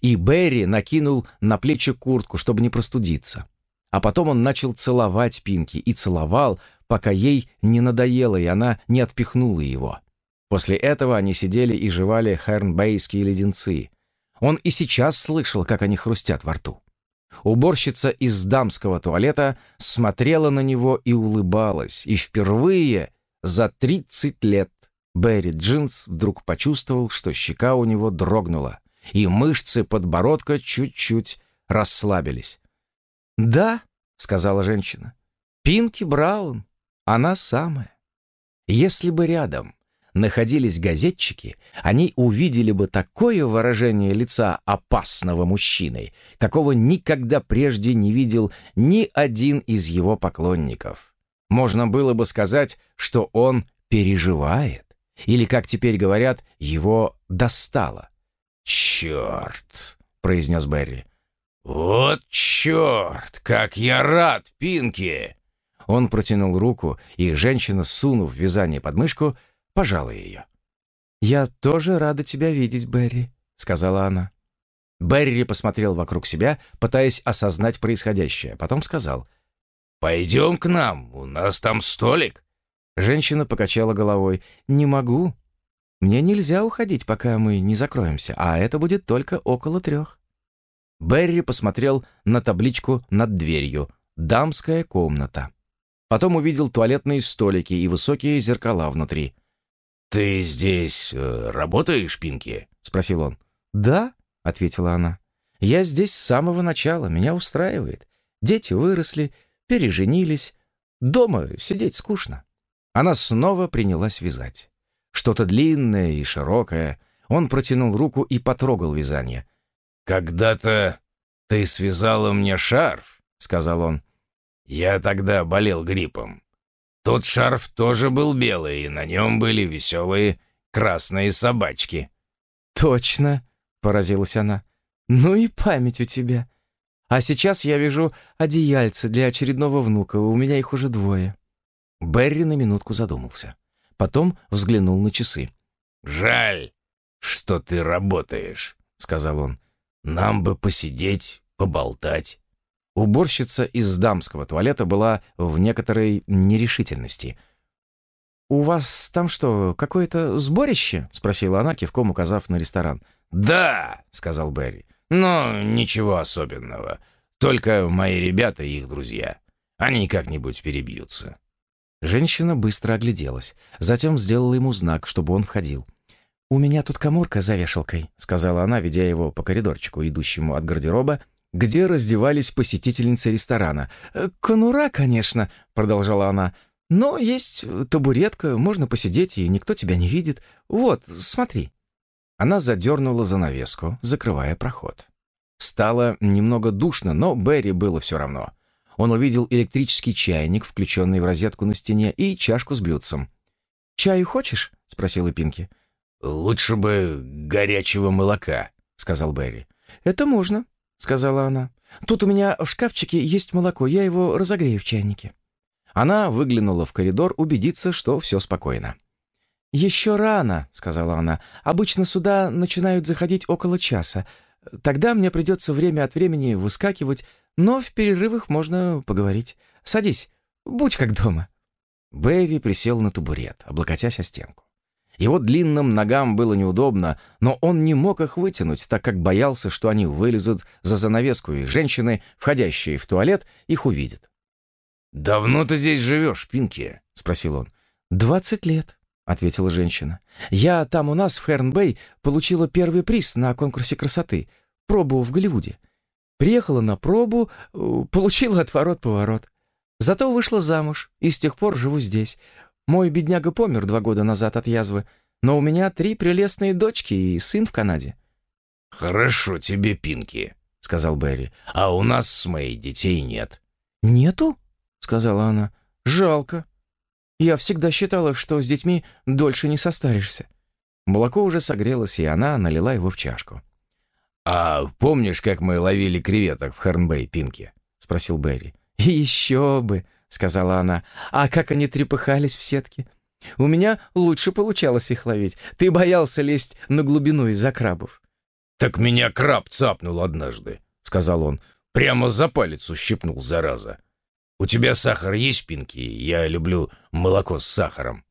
И Берри накинул на плечи куртку, чтобы не простудиться. А потом он начал целовать Пинки и целовал, пока ей не надоело, и она не отпихнула его. После этого они сидели и жевали хернбейские леденцы. Он и сейчас слышал, как они хрустят во рту. Уборщица из дамского туалета смотрела на него и улыбалась, и впервые за 30 лет Берри Джинс вдруг почувствовал, что щека у него дрогнула, и мышцы подбородка чуть-чуть расслабились. «Да», — сказала женщина, — «Пинки Браун, она самая». Если бы рядом находились газетчики, они увидели бы такое выражение лица опасного мужчины, какого никогда прежде не видел ни один из его поклонников. Можно было бы сказать, что он переживает, или, как теперь говорят, его достало. «Черт!» — произнес Берри. «Вот черт! Как я рад, Пинки!» Он протянул руку, и женщина, сунув вязание под мышку, пожала ее. «Я тоже рада тебя видеть, Берри», — сказала она. Берри посмотрел вокруг себя, пытаясь осознать происходящее. Потом сказал, «Пойдем к нам, у нас там столик». Женщина покачала головой. «Не могу. Мне нельзя уходить, пока мы не закроемся, а это будет только около трех». Берри посмотрел на табличку над дверью «Дамская комната». Потом увидел туалетные столики и высокие зеркала внутри. «Ты здесь э, работаешь, Пинки?» — спросил он. «Да», — ответила она. «Я здесь с самого начала, меня устраивает. Дети выросли, переженились. Дома сидеть скучно». Она снова принялась вязать. Что-то длинное и широкое. Он протянул руку и потрогал вязание. «Когда-то ты связала мне шарф», — сказал он. «Я тогда болел гриппом. Тот шарф тоже был белый, и на нем были веселые красные собачки». «Точно», — поразилась она. «Ну и память у тебя. А сейчас я вяжу одеяльце для очередного внука, у меня их уже двое». Берри на минутку задумался. Потом взглянул на часы. «Жаль, что ты работаешь», — сказал он. Нам бы посидеть, поболтать». Уборщица из дамского туалета была в некоторой нерешительности. «У вас там что, какое-то сборище?» — спросила она, кивком указав на ресторан. «Да», — сказал Берри, — «но ничего особенного. Только мои ребята и их друзья. Они как-нибудь перебьются». Женщина быстро огляделась, затем сделала ему знак, чтобы он входил. «У меня тут коморка за вешалкой», — сказала она, ведя его по коридорчику, идущему от гардероба, где раздевались посетительницы ресторана. «Э, «Конура, конечно», — продолжала она, — «но есть табуретка, можно посидеть, и никто тебя не видит. Вот, смотри». Она задернула занавеску, закрывая проход. Стало немного душно, но Берри было все равно. Он увидел электрический чайник, включенный в розетку на стене, и чашку с блюдцем. «Чаю хочешь?» — спросила Пинки. «Лучше бы горячего молока», — сказал Берри. «Это можно», — сказала она. «Тут у меня в шкафчике есть молоко, я его разогрею в чайнике». Она выглянула в коридор убедиться, что все спокойно. «Еще рано», — сказала она. «Обычно сюда начинают заходить около часа. Тогда мне придется время от времени выскакивать, но в перерывах можно поговорить. Садись, будь как дома». Бэви присел на табурет, облокотясь о стенку. Его длинным ногам было неудобно, но он не мог их вытянуть, так как боялся, что они вылезут за занавеску, и женщины, входящие в туалет, их увидят. «Давно ты здесь живешь, Пинки?» — спросил он. «Двадцать лет», — ответила женщина. «Я там у нас, в Хернбей, получила первый приз на конкурсе красоты, пробу в Голливуде. Приехала на пробу, э, получила отворот-поворот. Зато вышла замуж, и с тех пор живу здесь. Мой бедняга помер два года назад от язвы, но у меня три прелестные дочки и сын в Канаде». «Хорошо тебе, Пинки», — сказал Берри. «А у нас с моей детей нет». «Нету?» — сказала она. «Жалко. Я всегда считала, что с детьми дольше не состаришься». Молоко уже согрелось, и она налила его в чашку. «А помнишь, как мы ловили креветок в Хернбей, Пинки?» — спросил Берри. «Еще бы!» — сказала она. «А как они трепыхались в сетке! У меня лучше получалось их ловить. Ты боялся лезть на глубину из-за крабов». «Так меня краб цапнул однажды», — сказал он. «Прямо за палец ущипнул, зараза. У тебя сахар есть, Пинки? Я люблю молоко с сахаром».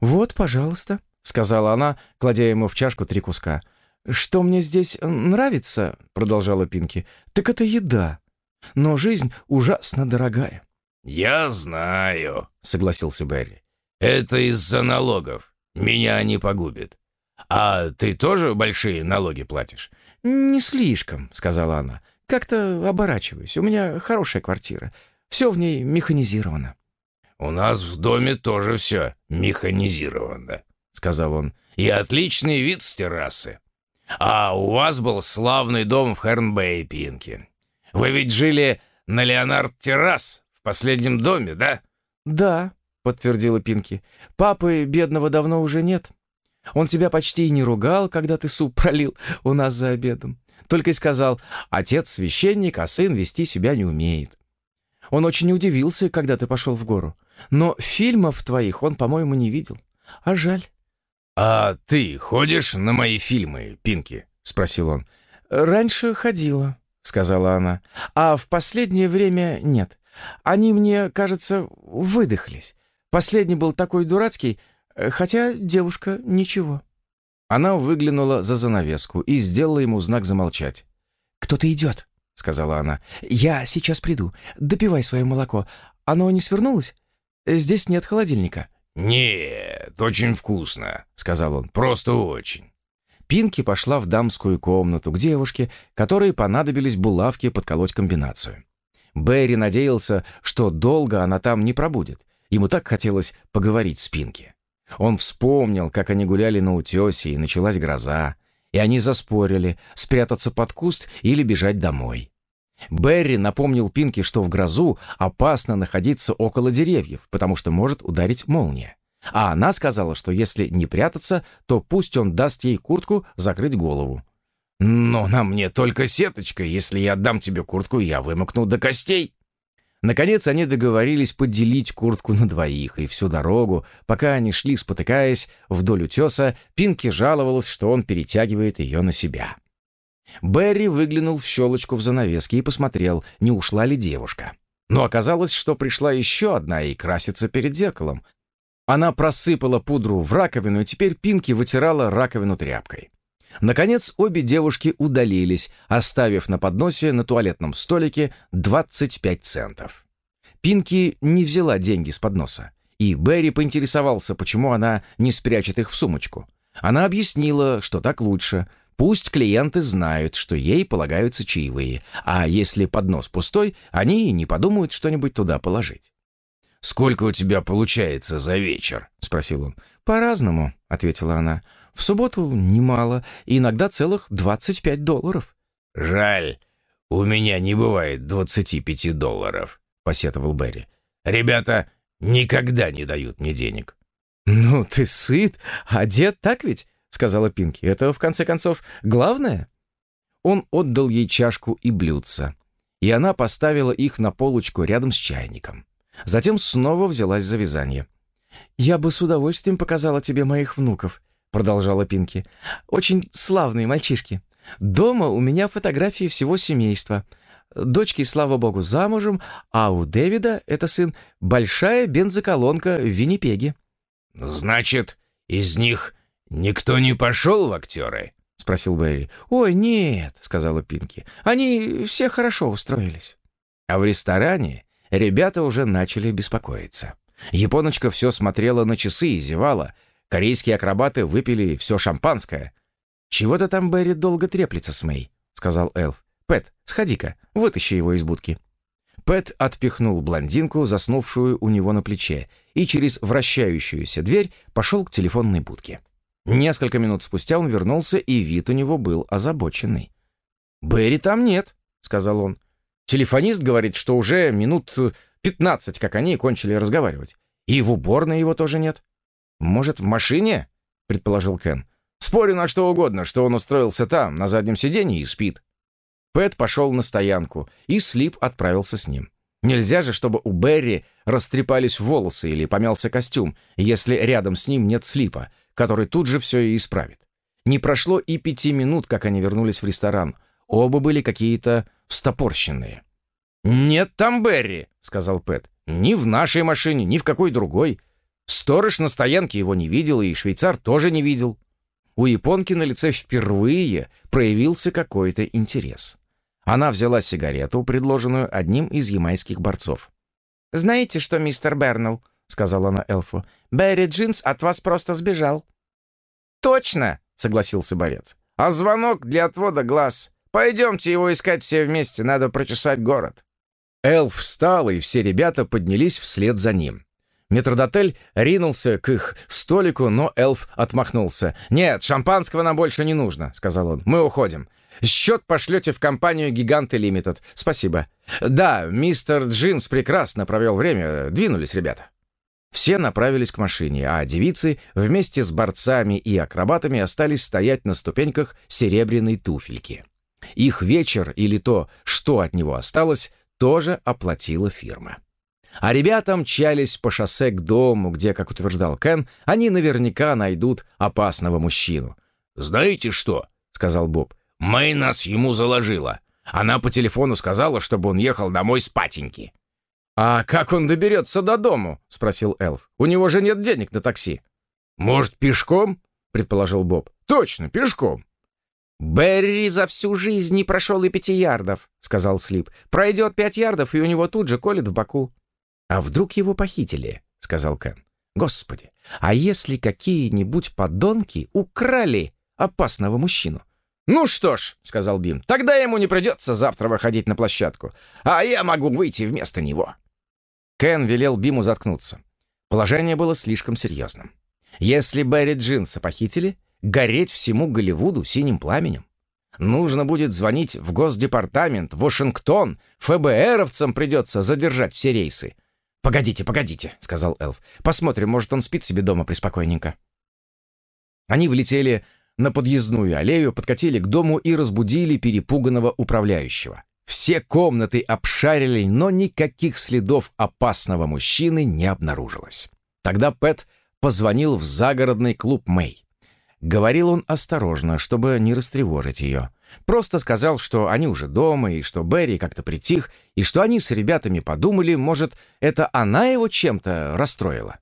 «Вот, пожалуйста», — сказала она, кладя ему в чашку три куска. «Что мне здесь нравится», — продолжала Пинки, — «так это еда. Но жизнь ужасно дорогая. «Я знаю», — согласился Берри. «Это из-за налогов. Меня они погубят. А ты тоже большие налоги платишь?» «Не слишком», — сказала она. «Как-то оборачиваюсь. У меня хорошая квартира. Все в ней механизировано». «У нас в доме тоже все механизировано», — сказал он. «И отличный вид с террасы. А у вас был славный дом в Хернбей, Пинки. Вы ведь жили на Леонард-террас, в последнем доме, да?» «Да», — подтвердила Пинки. «Папы бедного давно уже нет. Он тебя почти и не ругал, когда ты суп пролил у нас за обедом. Только и сказал, отец священник, а сын вести себя не умеет. Он очень удивился, когда ты пошел в гору. Но фильмов твоих он, по-моему, не видел. А жаль». «А ты ходишь на мои фильмы, Пинки?» — спросил он. «Раньше ходила», — сказала она. «А в последнее время нет. Они мне, кажется, выдохлись. Последний был такой дурацкий, хотя девушка ничего». Она выглянула за занавеску и сделала ему знак замолчать. «Кто-то идет», — сказала она. «Я сейчас приду. Допивай свое молоко. Оно не свернулось? Здесь нет холодильника». «Нет, очень вкусно», — сказал он. «Просто очень». Пинки пошла в дамскую комнату к девушке, которой понадобились булавки подколоть комбинацию. Берри надеялся, что долго она там не пробудет. Ему так хотелось поговорить с Пинки. Он вспомнил, как они гуляли на утесе, и началась гроза, и они заспорили, спрятаться под куст или бежать домой. Берри напомнил Пинки, что в грозу опасно находиться около деревьев, потому что может ударить молния. А она сказала, что если не прятаться, то пусть он даст ей куртку закрыть голову. «Но на мне только сеточка. Если я отдам тебе куртку, я вымокну до костей». Наконец они договорились поделить куртку на двоих, и всю дорогу, пока они шли, спотыкаясь, вдоль утеса, Пинки жаловалась, что он перетягивает ее на себя. Берри выглянул в щелочку в занавеске и посмотрел, не ушла ли девушка. Но оказалось, что пришла еще одна и красится перед зеркалом. Она просыпала пудру в раковину, и теперь Пинки вытирала раковину тряпкой. Наконец, обе девушки удалились, оставив на подносе на туалетном столике 25 центов. Пинки не взяла деньги с подноса, и Берри поинтересовался, почему она не спрячет их в сумочку. Она объяснила, что так лучше. Пусть клиенты знают, что ей полагаются чаевые, а если поднос пустой, они и не подумают что-нибудь туда положить. «Сколько у тебя получается за вечер?» — спросил он. «По-разному», — ответила она. В субботу немало, иногда целых 25 долларов. «Жаль, у меня не бывает 25 долларов», — посетовал Берри. «Ребята никогда не дают мне денег». «Ну, ты сыт, одет, так ведь?» — сказала Пинки. «Это, в конце концов, главное?» Он отдал ей чашку и блюдца, и она поставила их на полочку рядом с чайником. Затем снова взялась за вязание. «Я бы с удовольствием показала тебе моих внуков», — продолжала Пинки. «Очень славные мальчишки. Дома у меня фотографии всего семейства. Дочки, слава богу, замужем, а у Дэвида, это сын, большая бензоколонка в Виннипеге». «Значит, из них никто не пошел в актеры?» — спросил Берри. «Ой, нет», — сказала Пинки. «Они все хорошо устроились». А в ресторане ребята уже начали беспокоиться. Японочка все смотрела на часы и зевала. Корейские акробаты выпили все шампанское. «Чего-то там Берри долго треплется с Мэй», — сказал Элф. «Пэт, сходи-ка, вытащи его из будки». Пэт отпихнул блондинку, заснувшую у него на плече, и через вращающуюся дверь пошел к телефонной будке. Несколько минут спустя он вернулся, и вид у него был озабоченный. «Берри там нет», — сказал он. «Телефонист говорит, что уже минут пятнадцать, как они кончили разговаривать. И в уборной его тоже нет». «Может, в машине?» — предположил Кен. «Спорю на что угодно, что он устроился там, на заднем сиденье, и спит». Пэт пошел на стоянку, и Слип отправился с ним. Нельзя же, чтобы у Берри растрепались волосы или помялся костюм, если рядом с ним нет Слипа, который тут же все и исправит. Не прошло и пяти минут, как они вернулись в ресторан. Оба были какие-то встопорщенные. «Нет там Берри», — сказал Пэт. «Ни в нашей машине, ни в какой другой. Сторож на стоянке его не видел, и швейцар тоже не видел». У японки на лице впервые проявился какой-то интерес. Она взяла сигарету, предложенную одним из ямайских борцов. «Знаете что, мистер Бернелл?» — сказала она эльфу. «Берри Джинс от вас просто сбежал». «Точно!» — согласился борец. «А звонок для отвода глаз. Пойдемте его искать все вместе, надо прочесать город». Эльф встал, и все ребята поднялись вслед за ним. Метродотель ринулся к их столику, но эльф отмахнулся. «Нет, шампанского нам больше не нужно», — сказал он. «Мы уходим. Счет пошлете в компанию «Гиганты Лимитед». Спасибо. Да, мистер Джинс прекрасно провел время. Двинулись ребята». Все направились к машине, а девицы вместе с борцами и акробатами остались стоять на ступеньках серебряной туфельки. Их вечер или то, что от него осталось, тоже оплатила фирма. А ребята мчались по шоссе к дому, где, как утверждал Кен, они наверняка найдут опасного мужчину. «Знаете что?» — сказал Боб. «Мэй нас ему заложила. Она по телефону сказала, чтобы он ехал домой с патеньки». «А как он доберется до дому?» — спросил Элф. «У него же нет денег на такси». «Может, пешком?» — предположил Боб. «Точно, пешком». «Берри за всю жизнь не прошел и пяти ярдов», — сказал Слип. «Пройдет пять ярдов, и у него тут же колет в боку». «А вдруг его похитили?» — сказал Кен. «Господи, а если какие-нибудь подонки украли опасного мужчину?» «Ну что ж», — сказал Бим, — «тогда ему не придется завтра выходить на площадку, а я могу выйти вместо него». Кен велел Биму заткнуться. Положение было слишком серьезным. Если Берри Джинса похитили, гореть всему Голливуду синим пламенем. Нужно будет звонить в Госдепартамент, Вашингтон, ФБРовцам придется задержать все рейсы. «Погодите, погодите», — сказал Элф. «Посмотрим, может, он спит себе дома преспокойненько». Они влетели на подъездную аллею, подкатили к дому и разбудили перепуганного управляющего. Все комнаты обшарили, но никаких следов опасного мужчины не обнаружилось. Тогда Пэт позвонил в загородный клуб Мэй. Говорил он осторожно, чтобы не растревожить ее. Просто сказал, что они уже дома, и что Берри как-то притих, и что они с ребятами подумали, может, это она его чем-то расстроила.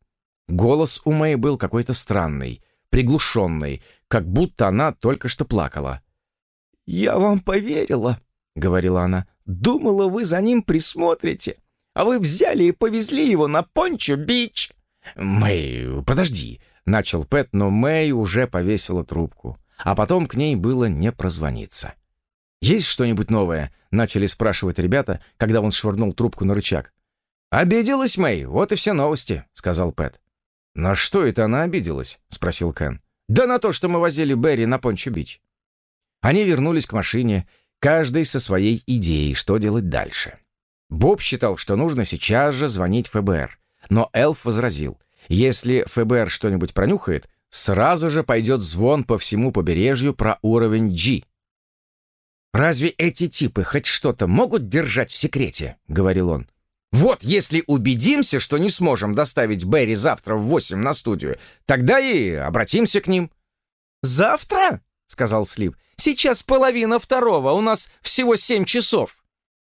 Голос у Мэй был какой-то странный, приглушенный, как будто она только что плакала. «Я вам поверила», — говорила она. «Думала, вы за ним присмотрите, а вы взяли и повезли его на Пончо-Бич». «Мэй, подожди», — начал Пэт, но Мэй уже повесила трубку а потом к ней было не прозвониться. «Есть что-нибудь новое?» — начали спрашивать ребята, когда он швырнул трубку на рычаг. «Обиделась Мэй, вот и все новости», — сказал Пэт. «На что это она обиделась?» — спросил Кен. «Да на то, что мы возили Берри на Пончо-Бич». Они вернулись к машине, каждый со своей идеей, что делать дальше. Боб считал, что нужно сейчас же звонить ФБР, но Элф возразил, если ФБР что-нибудь пронюхает, сразу же пойдет звон по всему побережью про уровень G. «Разве эти типы хоть что-то могут держать в секрете?» — говорил он. «Вот если убедимся, что не сможем доставить Берри завтра в восемь на студию, тогда и обратимся к ним». «Завтра?» — сказал Слип. «Сейчас половина второго, у нас всего семь часов».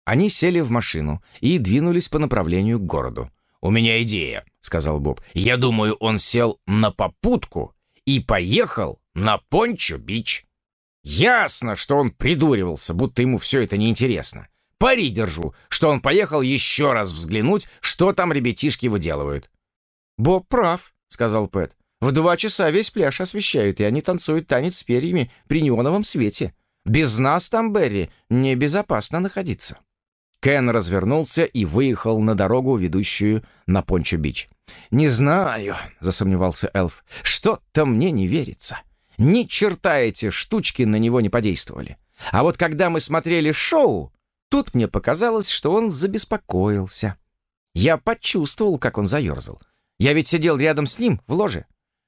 Они сели в машину и двинулись по направлению к городу. «У меня идея», — сказал Боб. «Я думаю, он сел на попутку и поехал на Пончо-Бич». Ясно, что он придуривался, будто ему все это неинтересно. Пари держу, что он поехал еще раз взглянуть, что там ребятишки выделывают. «Боб прав», — сказал Пэт. «В два часа весь пляж освещают, и они танцуют танец с перьями при неоновом свете. Без нас там, Берри, небезопасно находиться». Кен развернулся и выехал на дорогу, ведущую на Пончо-Бич. «Не знаю», — засомневался Элф, — «что-то мне не верится. Ни черта эти штучки на него не подействовали. А вот когда мы смотрели шоу, тут мне показалось, что он забеспокоился. Я почувствовал, как он заерзал. Я ведь сидел рядом с ним в ложе.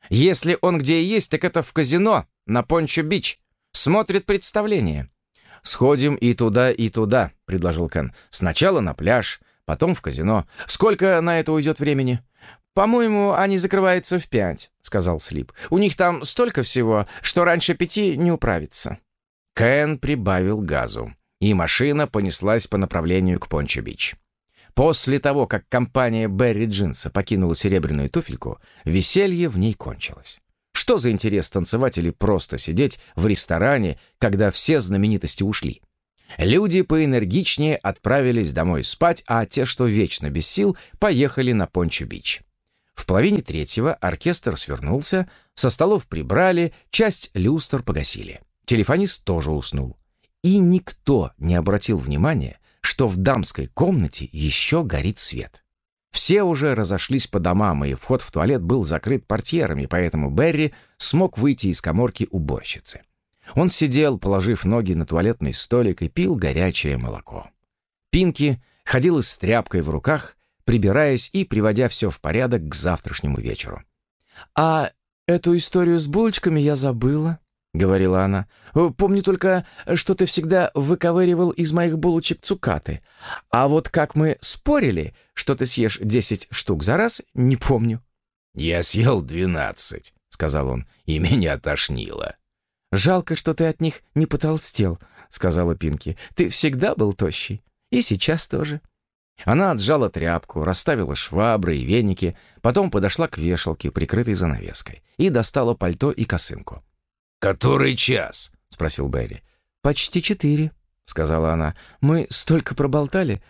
Если он где и есть, так это в казино на Пончо-Бич. Смотрит представление. «Сходим и туда, и туда», — предложил Кен. «Сначала на пляж, потом в казино. Сколько на это уйдет времени?» «По-моему, они закрываются в пять», — сказал Слип. «У них там столько всего, что раньше пяти не управится». Кен прибавил газу, и машина понеслась по направлению к Пончо-Бич. После того, как компания Берри Джинса покинула серебряную туфельку, веселье в ней кончилось. Что за интерес танцевать или просто сидеть в ресторане, когда все знаменитости ушли? Люди поэнергичнее отправились домой спать, а те, что вечно без сил, поехали на Пончо-Бич. В половине третьего оркестр свернулся, со столов прибрали, часть люстр погасили. Телефонист тоже уснул. И никто не обратил внимания, что в дамской комнате еще горит свет. Все уже разошлись по домам, и вход в туалет был закрыт портьерами, поэтому Берри смог выйти из коморки уборщицы. Он сидел, положив ноги на туалетный столик и пил горячее молоко. Пинки ходила с тряпкой в руках, прибираясь и приводя все в порядок к завтрашнему вечеру. «А эту историю с булочками я забыла», — говорила она. «Помню только, что ты всегда выковыривал из моих булочек цукаты. А вот как мы спорили, что ты съешь десять штук за раз, не помню». «Я съел двенадцать», — сказал он, — «и меня тошнило». «Жалко, что ты от них не потолстел», — сказала Пинки. «Ты всегда был тощий. И сейчас тоже». Она отжала тряпку, расставила швабры и веники, потом подошла к вешалке, прикрытой занавеской, и достала пальто и косынку. «Который час?» — спросил Берри. «Почти четыре», — сказала она. «Мы столько проболтали.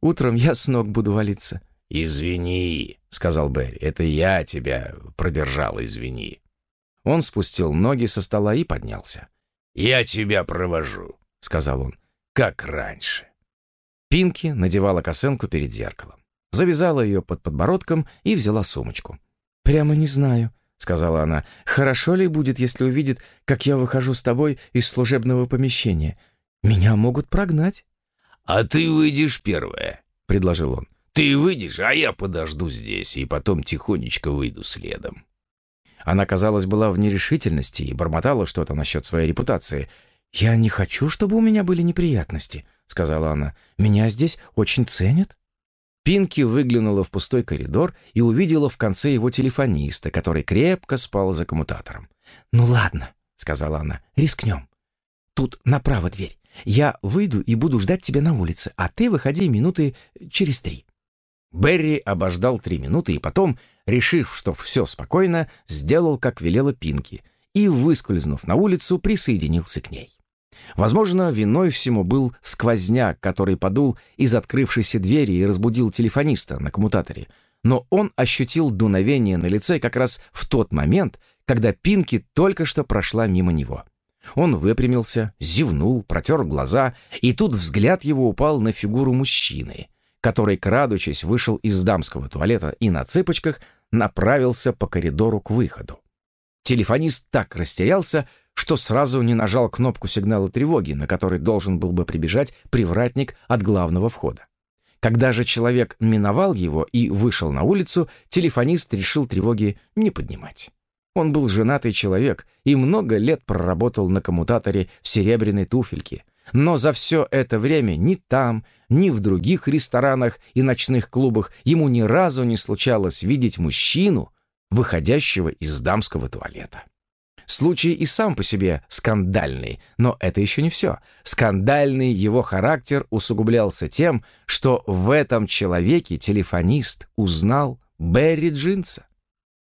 Утром я с ног буду валиться». «Извини», — сказал Берри. «Это я тебя продержал, извини». Он спустил ноги со стола и поднялся. «Я тебя провожу», — сказал он, — «как раньше». Пинки надевала косынку перед зеркалом. Завязала ее под подбородком и взяла сумочку. «Прямо не знаю», — сказала она. «Хорошо ли будет, если увидит, как я выхожу с тобой из служебного помещения? Меня могут прогнать». «А ты выйдешь первая», — предложил он. «Ты выйдешь, а я подожду здесь, и потом тихонечко выйду следом». Она, казалось, была в нерешительности и бормотала что-то насчет своей репутации. «Я не хочу, чтобы у меня были неприятности», — сказала она. «Меня здесь очень ценят». Пинки выглянула в пустой коридор и увидела в конце его телефониста, который крепко спал за коммутатором. «Ну ладно», — сказала она, — «рискнем. Тут направо дверь. Я выйду и буду ждать тебя на улице, а ты выходи минуты через три». Берри обождал три минуты и потом, решив, что все спокойно, сделал, как велела Пинки, и, выскользнув на улицу, присоединился к ней. Возможно, виной всему был сквозняк, который подул из открывшейся двери и разбудил телефониста на коммутаторе. Но он ощутил дуновение на лице как раз в тот момент, когда Пинки только что прошла мимо него. Он выпрямился, зевнул, протер глаза, и тут взгляд его упал на фигуру мужчины, который, крадучись, вышел из дамского туалета и на цыпочках направился по коридору к выходу. Телефонист так растерялся, что сразу не нажал кнопку сигнала тревоги, на который должен был бы прибежать привратник от главного входа. Когда же человек миновал его и вышел на улицу, телефонист решил тревоги не поднимать. Он был женатый человек и много лет проработал на коммутаторе в серебряной туфельке, но за все это время ни там, ни в других ресторанах и ночных клубах ему ни разу не случалось видеть мужчину, выходящего из дамского туалета. Случай и сам по себе скандальный, но это еще не все. Скандальный его характер усугублялся тем, что в этом человеке телефонист узнал Берри Джинса.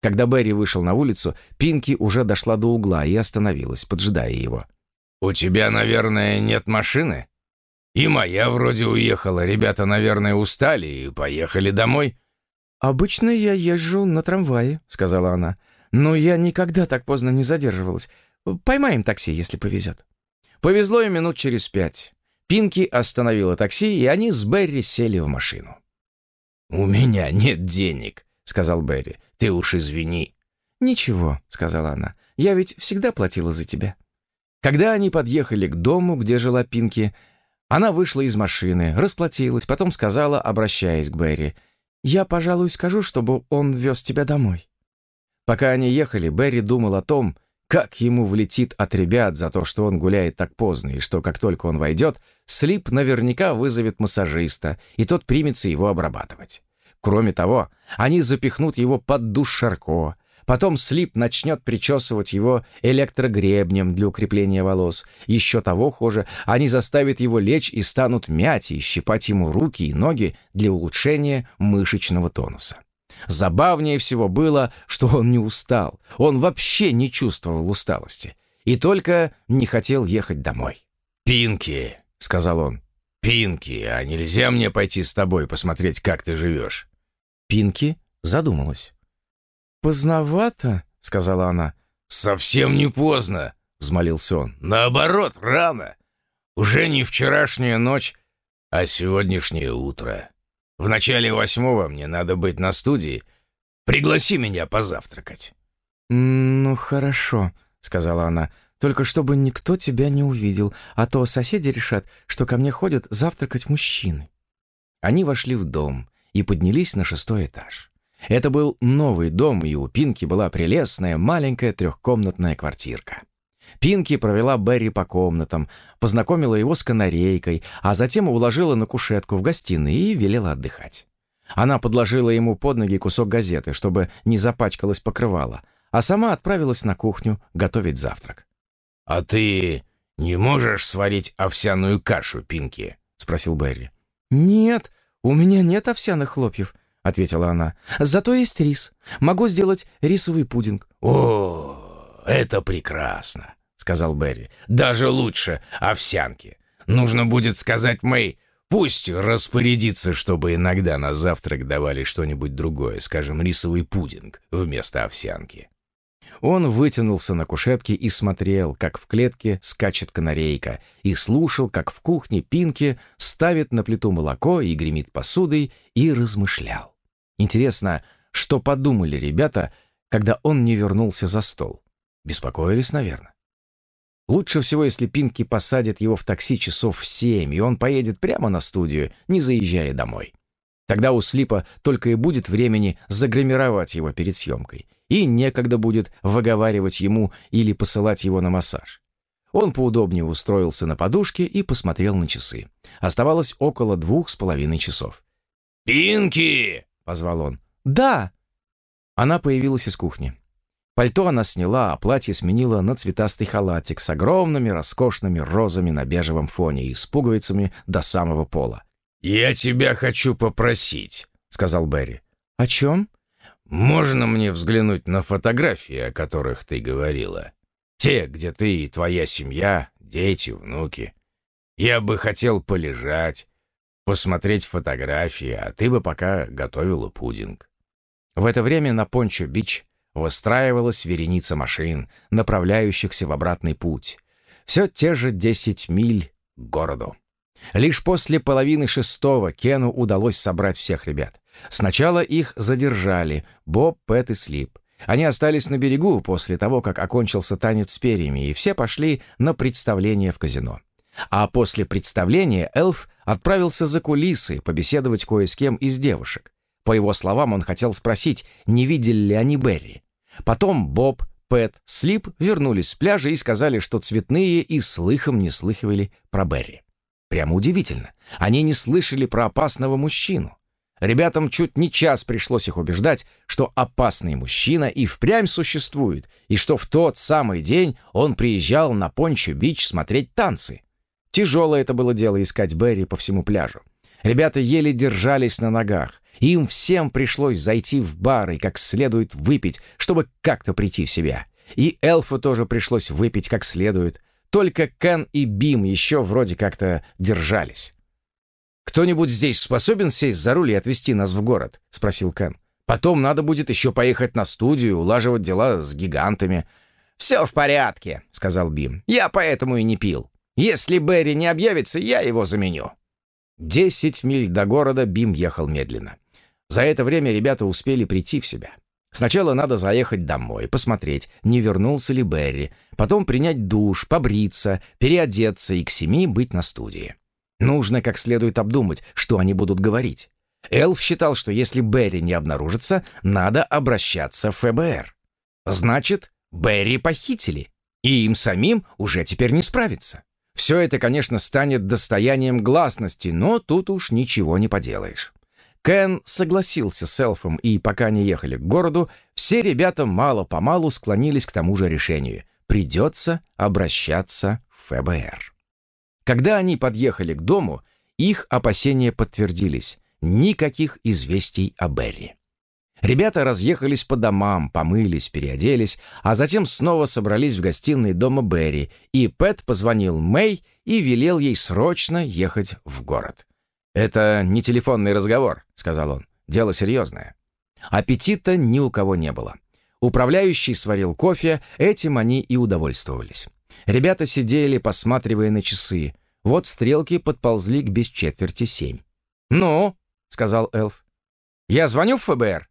Когда Берри вышел на улицу, Пинки уже дошла до угла и остановилась, поджидая его. «У тебя, наверное, нет машины?» «И моя вроде уехала. Ребята, наверное, устали и поехали домой». «Обычно я езжу на трамвае», — сказала она. «Но я никогда так поздно не задерживалась. Поймаем такси, если повезет». Повезло им минут через пять. Пинки остановила такси, и они с Берри сели в машину. «У меня нет денег», — сказал Берри. «Ты уж извини». «Ничего», — сказала она. «Я ведь всегда платила за тебя». Когда они подъехали к дому, где жила Пинки, она вышла из машины, расплатилась, потом сказала, обращаясь к Берри, «Я, пожалуй, скажу, чтобы он вез тебя домой». Пока они ехали, Берри думал о том, как ему влетит от ребят за то, что он гуляет так поздно, и что как только он войдет, Слип наверняка вызовет массажиста, и тот примется его обрабатывать. Кроме того, они запихнут его под душ Шарко, Потом Слип начнет причесывать его электрогребнем для укрепления волос. Еще того хуже, они заставят его лечь и станут мять и щипать ему руки и ноги для улучшения мышечного тонуса. Забавнее всего было, что он не устал. Он вообще не чувствовал усталости. И только не хотел ехать домой. «Пинки», — сказал он, — «Пинки, а нельзя мне пойти с тобой посмотреть, как ты живешь?» Пинки задумалась. «Поздновато», — сказала она. «Совсем не поздно», — взмолился он. «Наоборот, рано. Уже не вчерашняя ночь, а сегодняшнее утро. В начале восьмого мне надо быть на студии. Пригласи меня позавтракать». «Ну, хорошо», — сказала она. «Только чтобы никто тебя не увидел, а то соседи решат, что ко мне ходят завтракать мужчины». Они вошли в дом и поднялись на шестой этаж. Это был новый дом, и у Пинки была прелестная маленькая трехкомнатная квартирка. Пинки провела Берри по комнатам, познакомила его с канарейкой, а затем уложила на кушетку в гостиной и велела отдыхать. Она подложила ему под ноги кусок газеты, чтобы не запачкалось покрывало, а сама отправилась на кухню готовить завтрак. «А ты не можешь сварить овсяную кашу, Пинки?» — спросил Берри. «Нет, у меня нет овсяных хлопьев», — ответила она. «Зато есть рис. Могу сделать рисовый пудинг». «О, это прекрасно», — сказал Берри. «Даже лучше овсянки. Нужно будет сказать Мэй, пусть распорядится, чтобы иногда на завтрак давали что-нибудь другое, скажем, рисовый пудинг вместо овсянки». Он вытянулся на кушетке и смотрел, как в клетке скачет канарейка, и слушал, как в кухне Пинки ставит на плиту молоко и гремит посудой, и размышлял. Интересно, что подумали ребята, когда он не вернулся за стол? Беспокоились, наверное. Лучше всего, если Пинки посадит его в такси часов в семь, и он поедет прямо на студию, не заезжая домой. Тогда у Слипа только и будет времени загримировать его перед съемкой, и некогда будет выговаривать ему или посылать его на массаж. Он поудобнее устроился на подушке и посмотрел на часы. Оставалось около двух с половиной часов. «Пинки!» — позвал он. «Да!» Она появилась из кухни. Пальто она сняла, а платье сменила на цветастый халатик с огромными роскошными розами на бежевом фоне и с пуговицами до самого пола. «Я тебя хочу попросить», — сказал Берри. «О чем?» «Можно мне взглянуть на фотографии, о которых ты говорила? Те, где ты и твоя семья, дети, внуки. Я бы хотел полежать, посмотреть фотографии, а ты бы пока готовила пудинг». В это время на Пончо-Бич выстраивалась вереница машин, направляющихся в обратный путь. Все те же десять миль к городу. Лишь после половины шестого Кену удалось собрать всех ребят. Сначала их задержали Боб, Пэт и Слип. Они остались на берегу после того, как окончился танец с перьями, и все пошли на представление в казино. А после представления Элф отправился за кулисы побеседовать кое с кем из девушек. По его словам, он хотел спросить, не видели ли они Берри. Потом Боб, Пэт, Слип вернулись с пляжа и сказали, что цветные и слыхом не слыхивали про Берри. Прямо удивительно. Они не слышали про опасного мужчину. Ребятам чуть не час пришлось их убеждать, что опасный мужчина и впрямь существует, и что в тот самый день он приезжал на Пончо-Бич смотреть танцы. Тяжелое это было дело искать Берри по всему пляжу. Ребята еле держались на ногах. Им всем пришлось зайти в бар и как следует выпить, чтобы как-то прийти в себя. И эльфу тоже пришлось выпить как следует. Только Кен и Бим еще вроде как-то держались. «Кто-нибудь здесь способен сесть за руль и отвезти нас в город?» — спросил Кен. «Потом надо будет еще поехать на студию, улаживать дела с гигантами». «Все в порядке», — сказал Бим. «Я поэтому и не пил. Если Берри не объявится, я его заменю». Десять миль до города Бим ехал медленно. За это время ребята успели прийти в себя. Сначала надо заехать домой, посмотреть, не вернулся ли Берри, потом принять душ, побриться, переодеться и к семи быть на студии. Нужно как следует обдумать, что они будут говорить. Элф считал, что если Берри не обнаружится, надо обращаться в ФБР. Значит, Берри похитили, и им самим уже теперь не справиться. Все это, конечно, станет достоянием гласности, но тут уж ничего не поделаешь. Кен согласился с Элфом, и пока они ехали к городу, все ребята мало-помалу склонились к тому же решению. Придется обращаться в ФБР. Когда они подъехали к дому, их опасения подтвердились. Никаких известий о Берри. Ребята разъехались по домам, помылись, переоделись, а затем снова собрались в гостиной дома Берри, и Пэт позвонил Мэй и велел ей срочно ехать в город. «Это не телефонный разговор», — сказал он. «Дело серьезное». Аппетита ни у кого не было. Управляющий сварил кофе, этим они и удовольствовались. Ребята сидели, посматривая на часы. Вот стрелки подползли к без четверти семь. «Ну?» — сказал эльф. «Я звоню в ФБР?»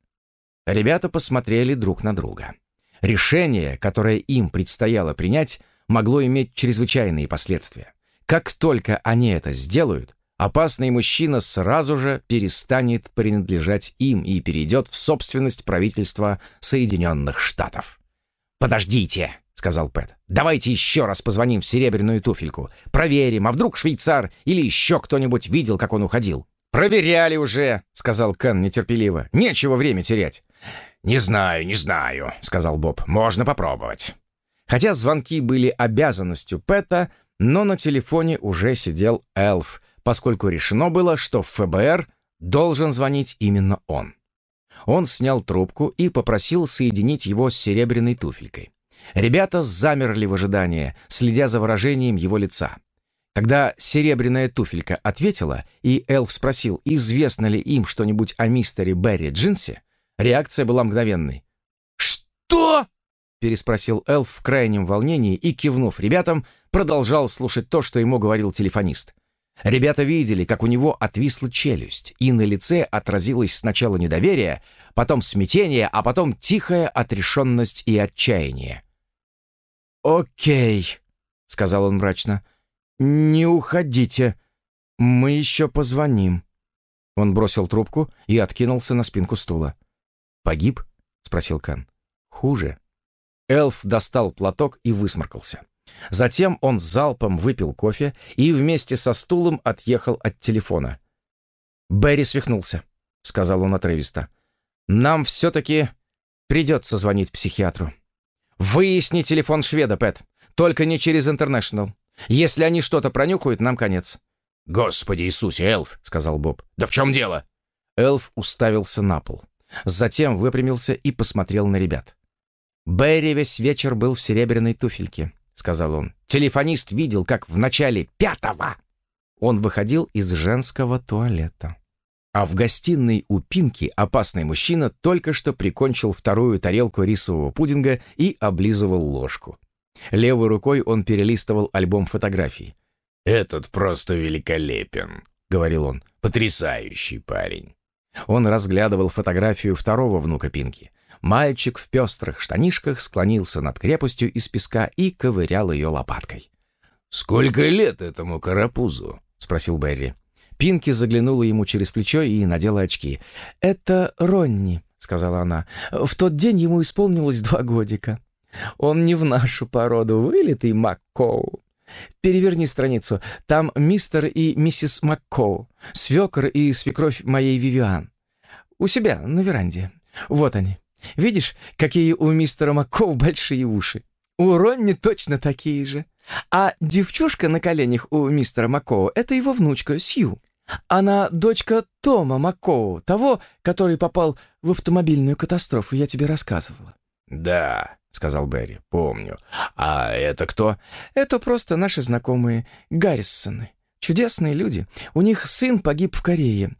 Ребята посмотрели друг на друга. Решение, которое им предстояло принять, могло иметь чрезвычайные последствия. Как только они это сделают, опасный мужчина сразу же перестанет принадлежать им и перейдет в собственность правительства Соединенных Штатов. «Подождите!» — сказал Пэт. «Давайте еще раз позвоним в серебряную туфельку. Проверим, а вдруг швейцар или еще кто-нибудь видел, как он уходил». «Проверяли уже», — сказал Кен нетерпеливо. «Нечего время терять». «Не знаю, не знаю», — сказал Боб. «Можно попробовать». Хотя звонки были обязанностью Пэта, но на телефоне уже сидел Элф, поскольку решено было, что в ФБР должен звонить именно он. Он снял трубку и попросил соединить его с серебряной туфелькой. Ребята замерли в ожидании, следя за выражением его лица. Когда серебряная туфелька ответила, и Элф спросил, известно ли им что-нибудь о мистере Берри Джинсе, реакция была мгновенной. «Что?» — переспросил Элф в крайнем волнении и, кивнув ребятам, продолжал слушать то, что ему говорил телефонист. Ребята видели, как у него отвисла челюсть, и на лице отразилось сначала недоверие, потом смятение, а потом тихая отрешенность и отчаяние. «Окей», — сказал он мрачно, — «не уходите, мы еще позвоним». Он бросил трубку и откинулся на спинку стула. «Погиб?» — спросил Кан. «Хуже». Элф достал платок и высморкался. Затем он залпом выпил кофе и вместе со стулом отъехал от телефона. «Берри свихнулся», — сказал он отрывисто. «Нам все-таки придется звонить психиатру». «Выясни телефон шведа, Пэт. Только не через Интернешнл. Если они что-то пронюхают, нам конец». «Господи Иисусе, Элф!» — сказал Боб. «Да в чем дело?» Элф уставился на пол. Затем выпрямился и посмотрел на ребят. Берри весь вечер был в серебряной туфельке. — сказал он. «Телефонист видел, как в начале пятого он выходил из женского туалета. А в гостиной у Пинки опасный мужчина только что прикончил вторую тарелку рисового пудинга и облизывал ложку. Левой рукой он перелистывал альбом фотографий. «Этот просто великолепен», — говорил он. «Потрясающий парень». Он разглядывал фотографию второго внука Пинки — Мальчик в пестрых штанишках склонился над крепостью из песка и ковырял ее лопаткой. «Сколько лет этому карапузу?» — спросил Берри. Пинки заглянула ему через плечо и надела очки. «Это Ронни», — сказала она. «В тот день ему исполнилось два годика. Он не в нашу породу, вылитый Маккоу. Переверни страницу. Там мистер и миссис Маккоу, свекр и свекровь моей Вивиан. у себя на веранде. Вот они. Видишь, какие у мистера Маккоу большие уши? У Ронни точно такие же. А девчушка на коленях у мистера Маккоу — это его внучка Сью. Она дочка Тома Маккоу, того, который попал в автомобильную катастрофу, я тебе рассказывала. «Да», — сказал Берри, — «помню. А это кто?» «Это просто наши знакомые Гаррисоны. Чудесные люди. У них сын погиб в Корее.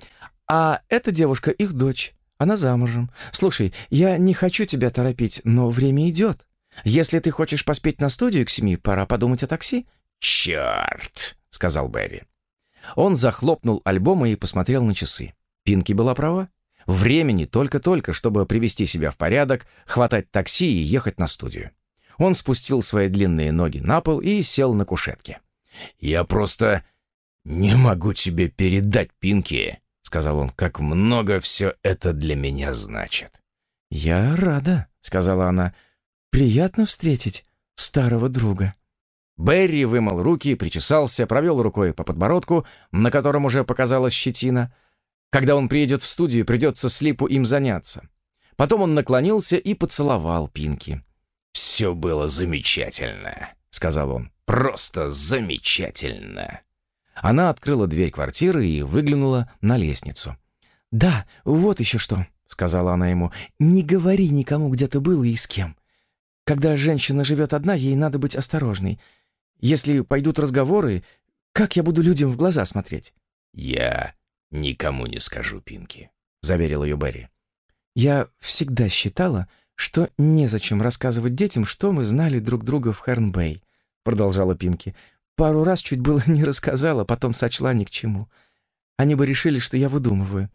А эта девушка их дочь. Она замужем. Слушай, я не хочу тебя торопить, но время идет. Если ты хочешь поспеть на студию к семи, пора подумать о такси». «Черт!» — сказал Берри. Он захлопнул альбом и посмотрел на часы. Пинки была права. Времени только-только, чтобы привести себя в порядок, хватать такси и ехать на студию. Он спустил свои длинные ноги на пол и сел на кушетке. «Я просто не могу тебе передать, Пинки», — сказал он, — «как много все это для меня значит». «Я рада», — сказала она. «Приятно встретить старого друга». Берри вымыл руки, причесался, провел рукой по подбородку, на котором уже показалась щетина. Когда он приедет в студию, придется Слипу им заняться. Потом он наклонился и поцеловал Пинки. «Все было замечательно», — сказал он. «Просто замечательно». Она открыла дверь квартиры и выглянула на лестницу. «Да, вот еще что», — сказала она ему. «Не говори никому, где ты был и с кем. Когда женщина живет одна, ей надо быть осторожной. Если пойдут разговоры, как я буду людям в глаза смотреть?» «Я никому не скажу, Пинки», — заверил ее Берри. «Я всегда считала, что незачем рассказывать детям, что мы знали друг друга в Хернбей», — продолжала Пинки. «Пару раз чуть было не рассказала, потом сочла ни к чему. Они бы решили, что я выдумываю.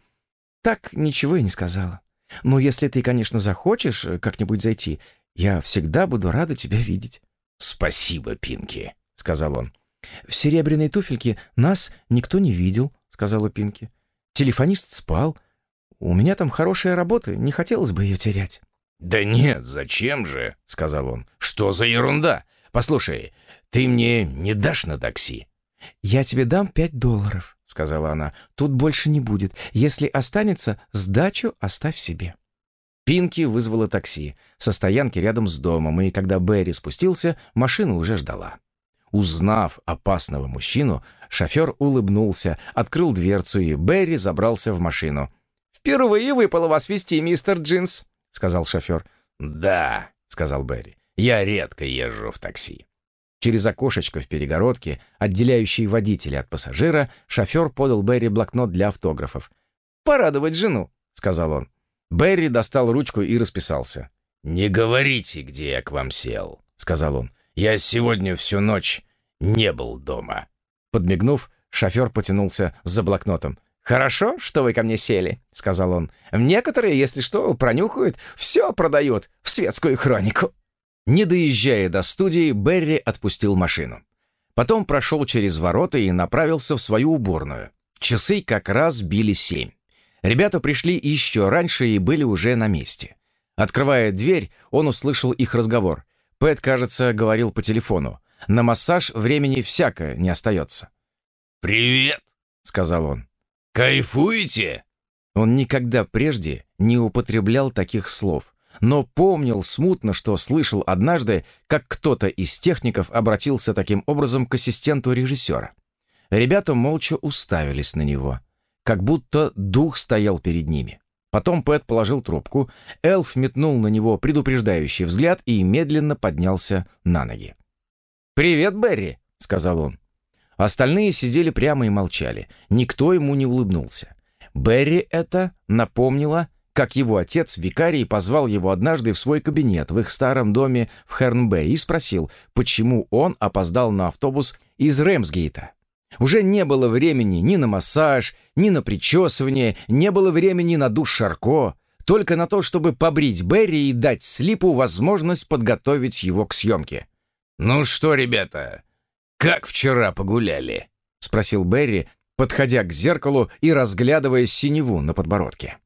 Так ничего и не сказала. Но если ты, конечно, захочешь как-нибудь зайти, я всегда буду рада тебя видеть». «Спасибо, Пинки», — сказал он. «В серебряной туфельке нас никто не видел», — сказала Пинки. «Телефонист спал. У меня там хорошая работа, не хотелось бы ее терять». «Да нет, зачем же?» — сказал он. «Что за ерунда? Послушай, ты мне не дашь на такси?» «Я тебе дам пять долларов», — сказала она. «Тут больше не будет. Если останется, сдачу оставь себе». Пинки вызвала такси со стоянки рядом с домом, и когда Берри спустился, машина уже ждала. Узнав опасного мужчину, шофер улыбнулся, открыл дверцу, и Берри забрался в машину. «Впервые выпало вас вести, мистер Джинс», — сказал шофер. «Да», — сказал Берри, — «я редко езжу в такси». Через окошечко в перегородке, отделяющей водителя от пассажира, шофер подал Берри блокнот для автографов. «Порадовать жену», — сказал он. Берри достал ручку и расписался. «Не говорите, где я к вам сел», — сказал он. Я сегодня всю ночь не был дома». Подмигнув, шофер потянулся за блокнотом. «Хорошо, что вы ко мне сели», — сказал он. «Некоторые, если что, пронюхают, все продают в светскую хронику». Не доезжая до студии, Берри отпустил машину. Потом прошел через ворота и направился в свою уборную. Часы как раз били семь. Ребята пришли еще раньше и были уже на месте. Открывая дверь, он услышал их разговор. Пэт, кажется, говорил по телефону. На массаж времени всякое не остается. «Привет», — сказал он. «Кайфуете?» Он никогда прежде не употреблял таких слов, но помнил смутно, что слышал однажды, как кто-то из техников обратился таким образом к ассистенту режиссера. Ребята молча уставились на него, как будто дух стоял перед ними. Потом Пэт положил трубку, Элф метнул на него предупреждающий взгляд и медленно поднялся на ноги. «Привет, Берри», — сказал он. Остальные сидели прямо и молчали. Никто ему не улыбнулся. Берри это напомнило, как его отец, викарий, позвал его однажды в свой кабинет в их старом доме в Хернбе и спросил, почему он опоздал на автобус из Рэмсгейта. Уже не было времени ни на массаж, ни на причесывание, не было времени на душ Шарко, только на то, чтобы побрить Берри и дать Слипу возможность подготовить его к съемке. «Ну что, ребята, как вчера погуляли?» — спросил Берри, подходя к зеркалу и разглядывая синеву на подбородке.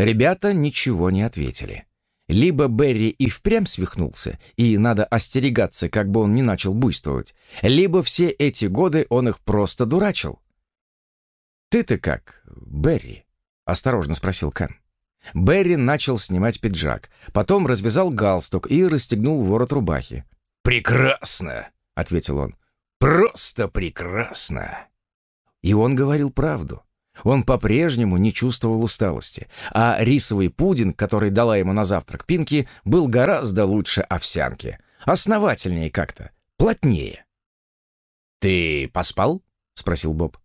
Ребята ничего не ответили. Либо Берри и впрямь свихнулся, и надо остерегаться, как бы он не начал буйствовать, либо все эти годы он их просто дурачил. «Ты-то как, Берри?» — осторожно спросил Кен. Берри начал снимать пиджак, потом развязал галстук и расстегнул ворот рубахи. «Прекрасно!» — ответил он. «Просто прекрасно!» И он говорил правду. Он по-прежнему не чувствовал усталости, а рисовый пудинг, который дала ему на завтрак Пинки, был гораздо лучше овсянки. Основательнее как-то, плотнее. «Ты поспал?» — спросил Боб.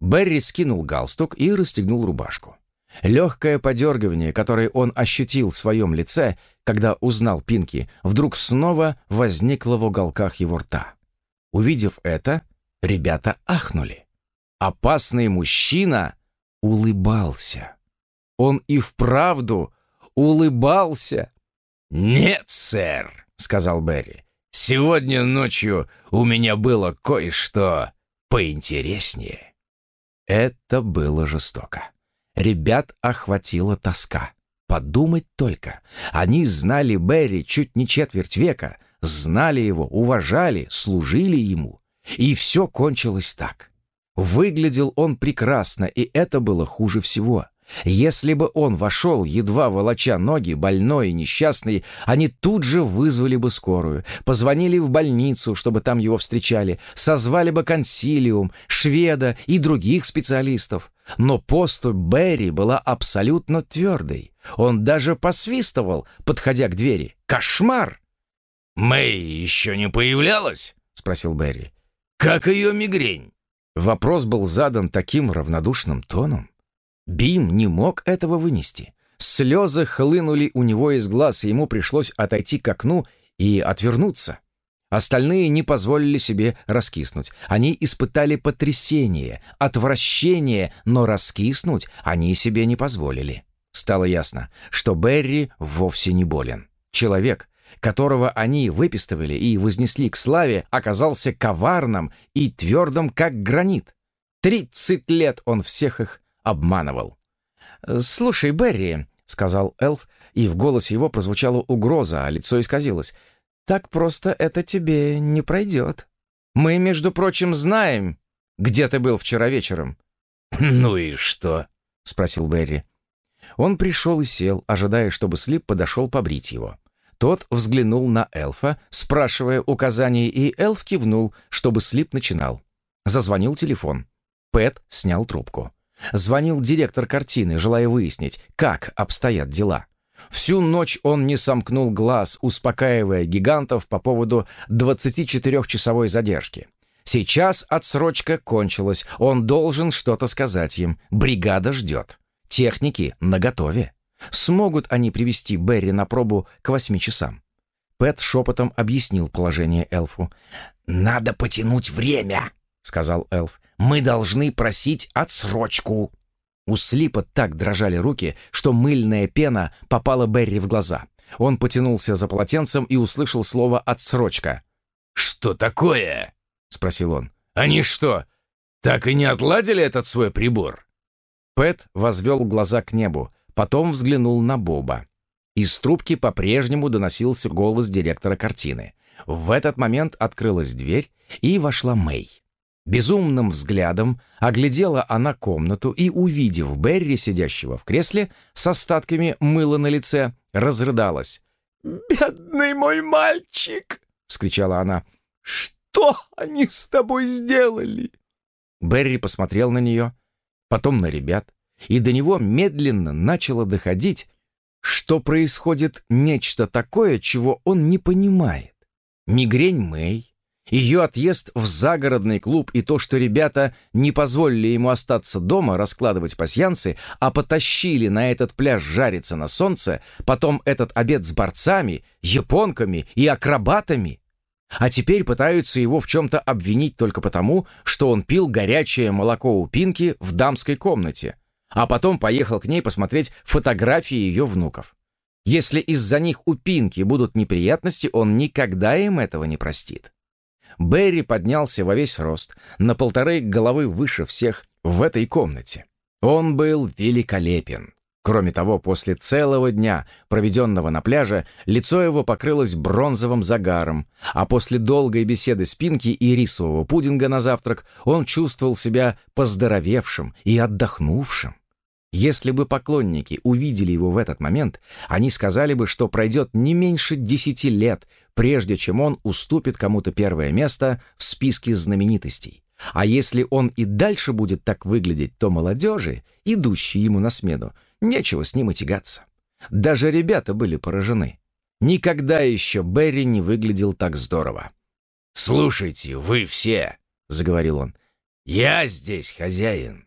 Берри скинул галстук и расстегнул рубашку. Легкое подергивание, которое он ощутил в своем лице, когда узнал Пинки, вдруг снова возникло в уголках его рта. Увидев это, ребята ахнули. Опасный мужчина улыбался. Он и вправду улыбался. «Нет, сэр», — сказал Берри. «Сегодня ночью у меня было кое-что поинтереснее». Это было жестоко. Ребят охватила тоска. Подумать только. Они знали Берри чуть не четверть века, знали его, уважали, служили ему. И все кончилось так. Выглядел он прекрасно, и это было хуже всего. Если бы он вошел, едва волоча ноги, больной и несчастный, они тут же вызвали бы скорую, позвонили в больницу, чтобы там его встречали, созвали бы консилиум, шведа и других специалистов. Но поступь Берри была абсолютно твердой. Он даже посвистывал, подходя к двери. Кошмар! «Мэй еще не появлялась?» — спросил Берри. «Как ее мигрень?» Вопрос был задан таким равнодушным тоном. Бим не мог этого вынести. Слезы хлынули у него из глаз, и ему пришлось отойти к окну и отвернуться. Остальные не позволили себе раскиснуть. Они испытали потрясение, отвращение, но раскиснуть они себе не позволили. Стало ясно, что Берри вовсе не болен. Человек, которого они выпистывали и вознесли к славе, оказался коварным и твердым, как гранит. Тридцать лет он всех их обманывал. «Слушай, Берри», — сказал эльф, и в голосе его прозвучала угроза, а лицо исказилось, «так просто это тебе не пройдет. Мы, между прочим, знаем, где ты был вчера вечером». «Ну и что?» — спросил Берри. Он пришел и сел, ожидая, чтобы Слип подошел побрить его. Тот взглянул на эльфа, спрашивая указаний, и эльф кивнул, чтобы Слип начинал. Зазвонил телефон. Пэт снял трубку. Звонил директор картины, желая выяснить, как обстоят дела. Всю ночь он не сомкнул глаз, успокаивая гигантов по поводу 24-часовой задержки. Сейчас отсрочка кончилась, он должен что-то сказать им. Бригада ждет. Техники наготове. Смогут они привести Берри на пробу к восьми часам? Пэт шепотом объяснил положение эльфу. «Надо потянуть время», — сказал эльф. Мы должны просить отсрочку». У Слипа так дрожали руки, что мыльная пена попала Берри в глаза. Он потянулся за полотенцем и услышал слово «отсрочка». «Что такое?» — спросил он. «Они что, так и не отладили этот свой прибор?» Пэт возвел глаза к небу, потом взглянул на Боба. Из трубки по-прежнему доносился голос директора картины. В этот момент открылась дверь, и вошла Мэй. Безумным взглядом оглядела она комнату и, увидев Берри, сидящего в кресле, с остатками мыла на лице, разрыдалась. «Бедный мой мальчик!» — вскричала она. «Что они с тобой сделали?» Берри посмотрел на нее, потом на ребят, и до него медленно начало доходить, что происходит нечто такое, чего он не понимает. Мигрень Мэй, ее отъезд в загородный клуб и то, что ребята не позволили ему остаться дома раскладывать пасьянцы, а потащили на этот пляж жариться на солнце, потом этот обед с борцами, японками и акробатами. А теперь пытаются его в чем-то обвинить только потому, что он пил горячее молоко у Пинки в дамской комнате, а потом поехал к ней посмотреть фотографии ее внуков. Если из-за них у Пинки будут неприятности, он никогда им этого не простит. Берри поднялся во весь рост, на полторы головы выше всех в этой комнате. Он был великолепен. Кроме того, после целого дня, проведенного на пляже, лицо его покрылось бронзовым загаром, а после долгой беседы с Пинки и рисового пудинга на завтрак он чувствовал себя поздоровевшим и отдохнувшим. Если бы поклонники увидели его в этот момент, они сказали бы, что пройдет не меньше десяти лет, прежде чем он уступит кому-то первое место в списке знаменитостей. А если он и дальше будет так выглядеть, то молодежи, идущей ему на смену, нечего с ним и тягаться. Даже ребята были поражены. Никогда еще Берри не выглядел так здорово. «Слушайте, вы все», — заговорил он, — «я здесь хозяин.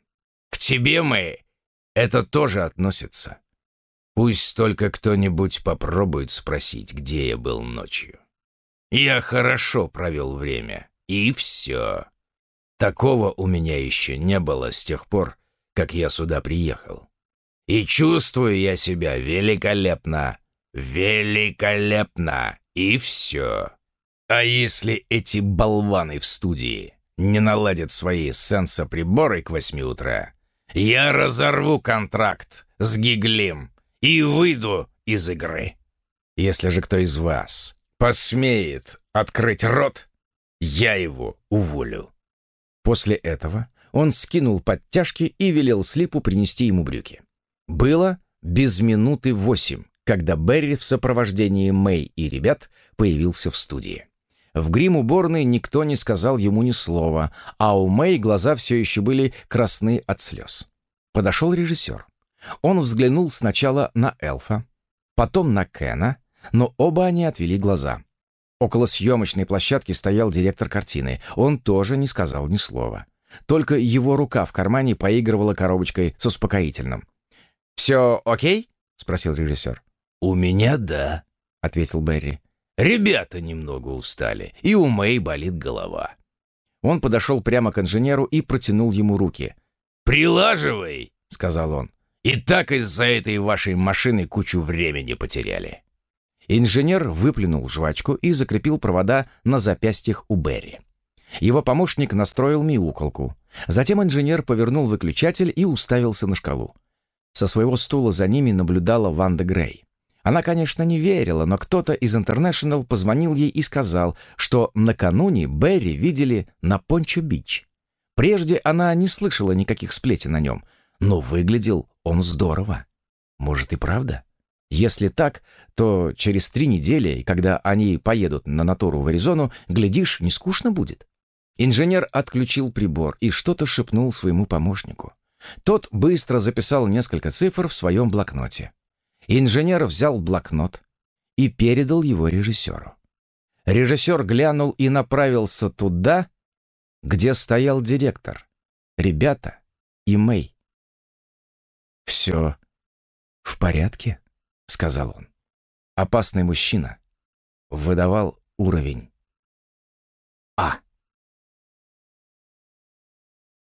К тебе мы это тоже относится. Пусть только кто-нибудь попробует спросить, где я был ночью. Я хорошо провел время, и все. Такого у меня еще не было с тех пор, как я сюда приехал. И чувствую я себя великолепно, великолепно, и все. А если эти болваны в студии не наладят свои сенсоприборы к восьми утра, я разорву контракт с Гиглим и выйду из игры. Если же кто из вас посмеет открыть рот, я его уволю. После этого он скинул подтяжки и велел Слипу принести ему брюки. Было без минуты восемь, когда Берри в сопровождении Мэй и ребят появился в студии. В грим-уборной никто не сказал ему ни слова, а у Мэй глаза все еще были красны от слез. Подошел режиссер. Он взглянул сначала на Элфа, потом на Кена, но оба они отвели глаза. Около съемочной площадки стоял директор картины. Он тоже не сказал ни слова. Только его рука в кармане поигрывала коробочкой с успокоительным. «Все окей?» — спросил режиссер. «У меня да», — ответил Берри. Ребята немного устали, и у Мэй болит голова. Он подошел прямо к инженеру и протянул ему руки. «Прилаживай», — сказал он. «И так из-за этой вашей машины кучу времени потеряли». Инженер выплюнул жвачку и закрепил провода на запястьях у Берри. Его помощник настроил мяуколку. Затем инженер повернул выключатель и уставился на шкалу. Со своего стула за ними наблюдала Ванда Грей. Она, конечно, не верила, но кто-то из International позвонил ей и сказал, что накануне Берри видели на Пончо-Бич. Прежде она не слышала никаких сплетен о нем, но выглядел он здорово. Может и правда? Если так, то через три недели, когда они поедут на натуру в Аризону, глядишь, не скучно будет. Инженер отключил прибор и что-то шепнул своему помощнику. Тот быстро записал несколько цифр в своем блокноте. Инженер взял блокнот и передал его режиссеру. Режиссер глянул и направился туда, где стоял директор, ребята и Мэй. «Все в порядке?» — сказал он. Опасный мужчина выдавал уровень А.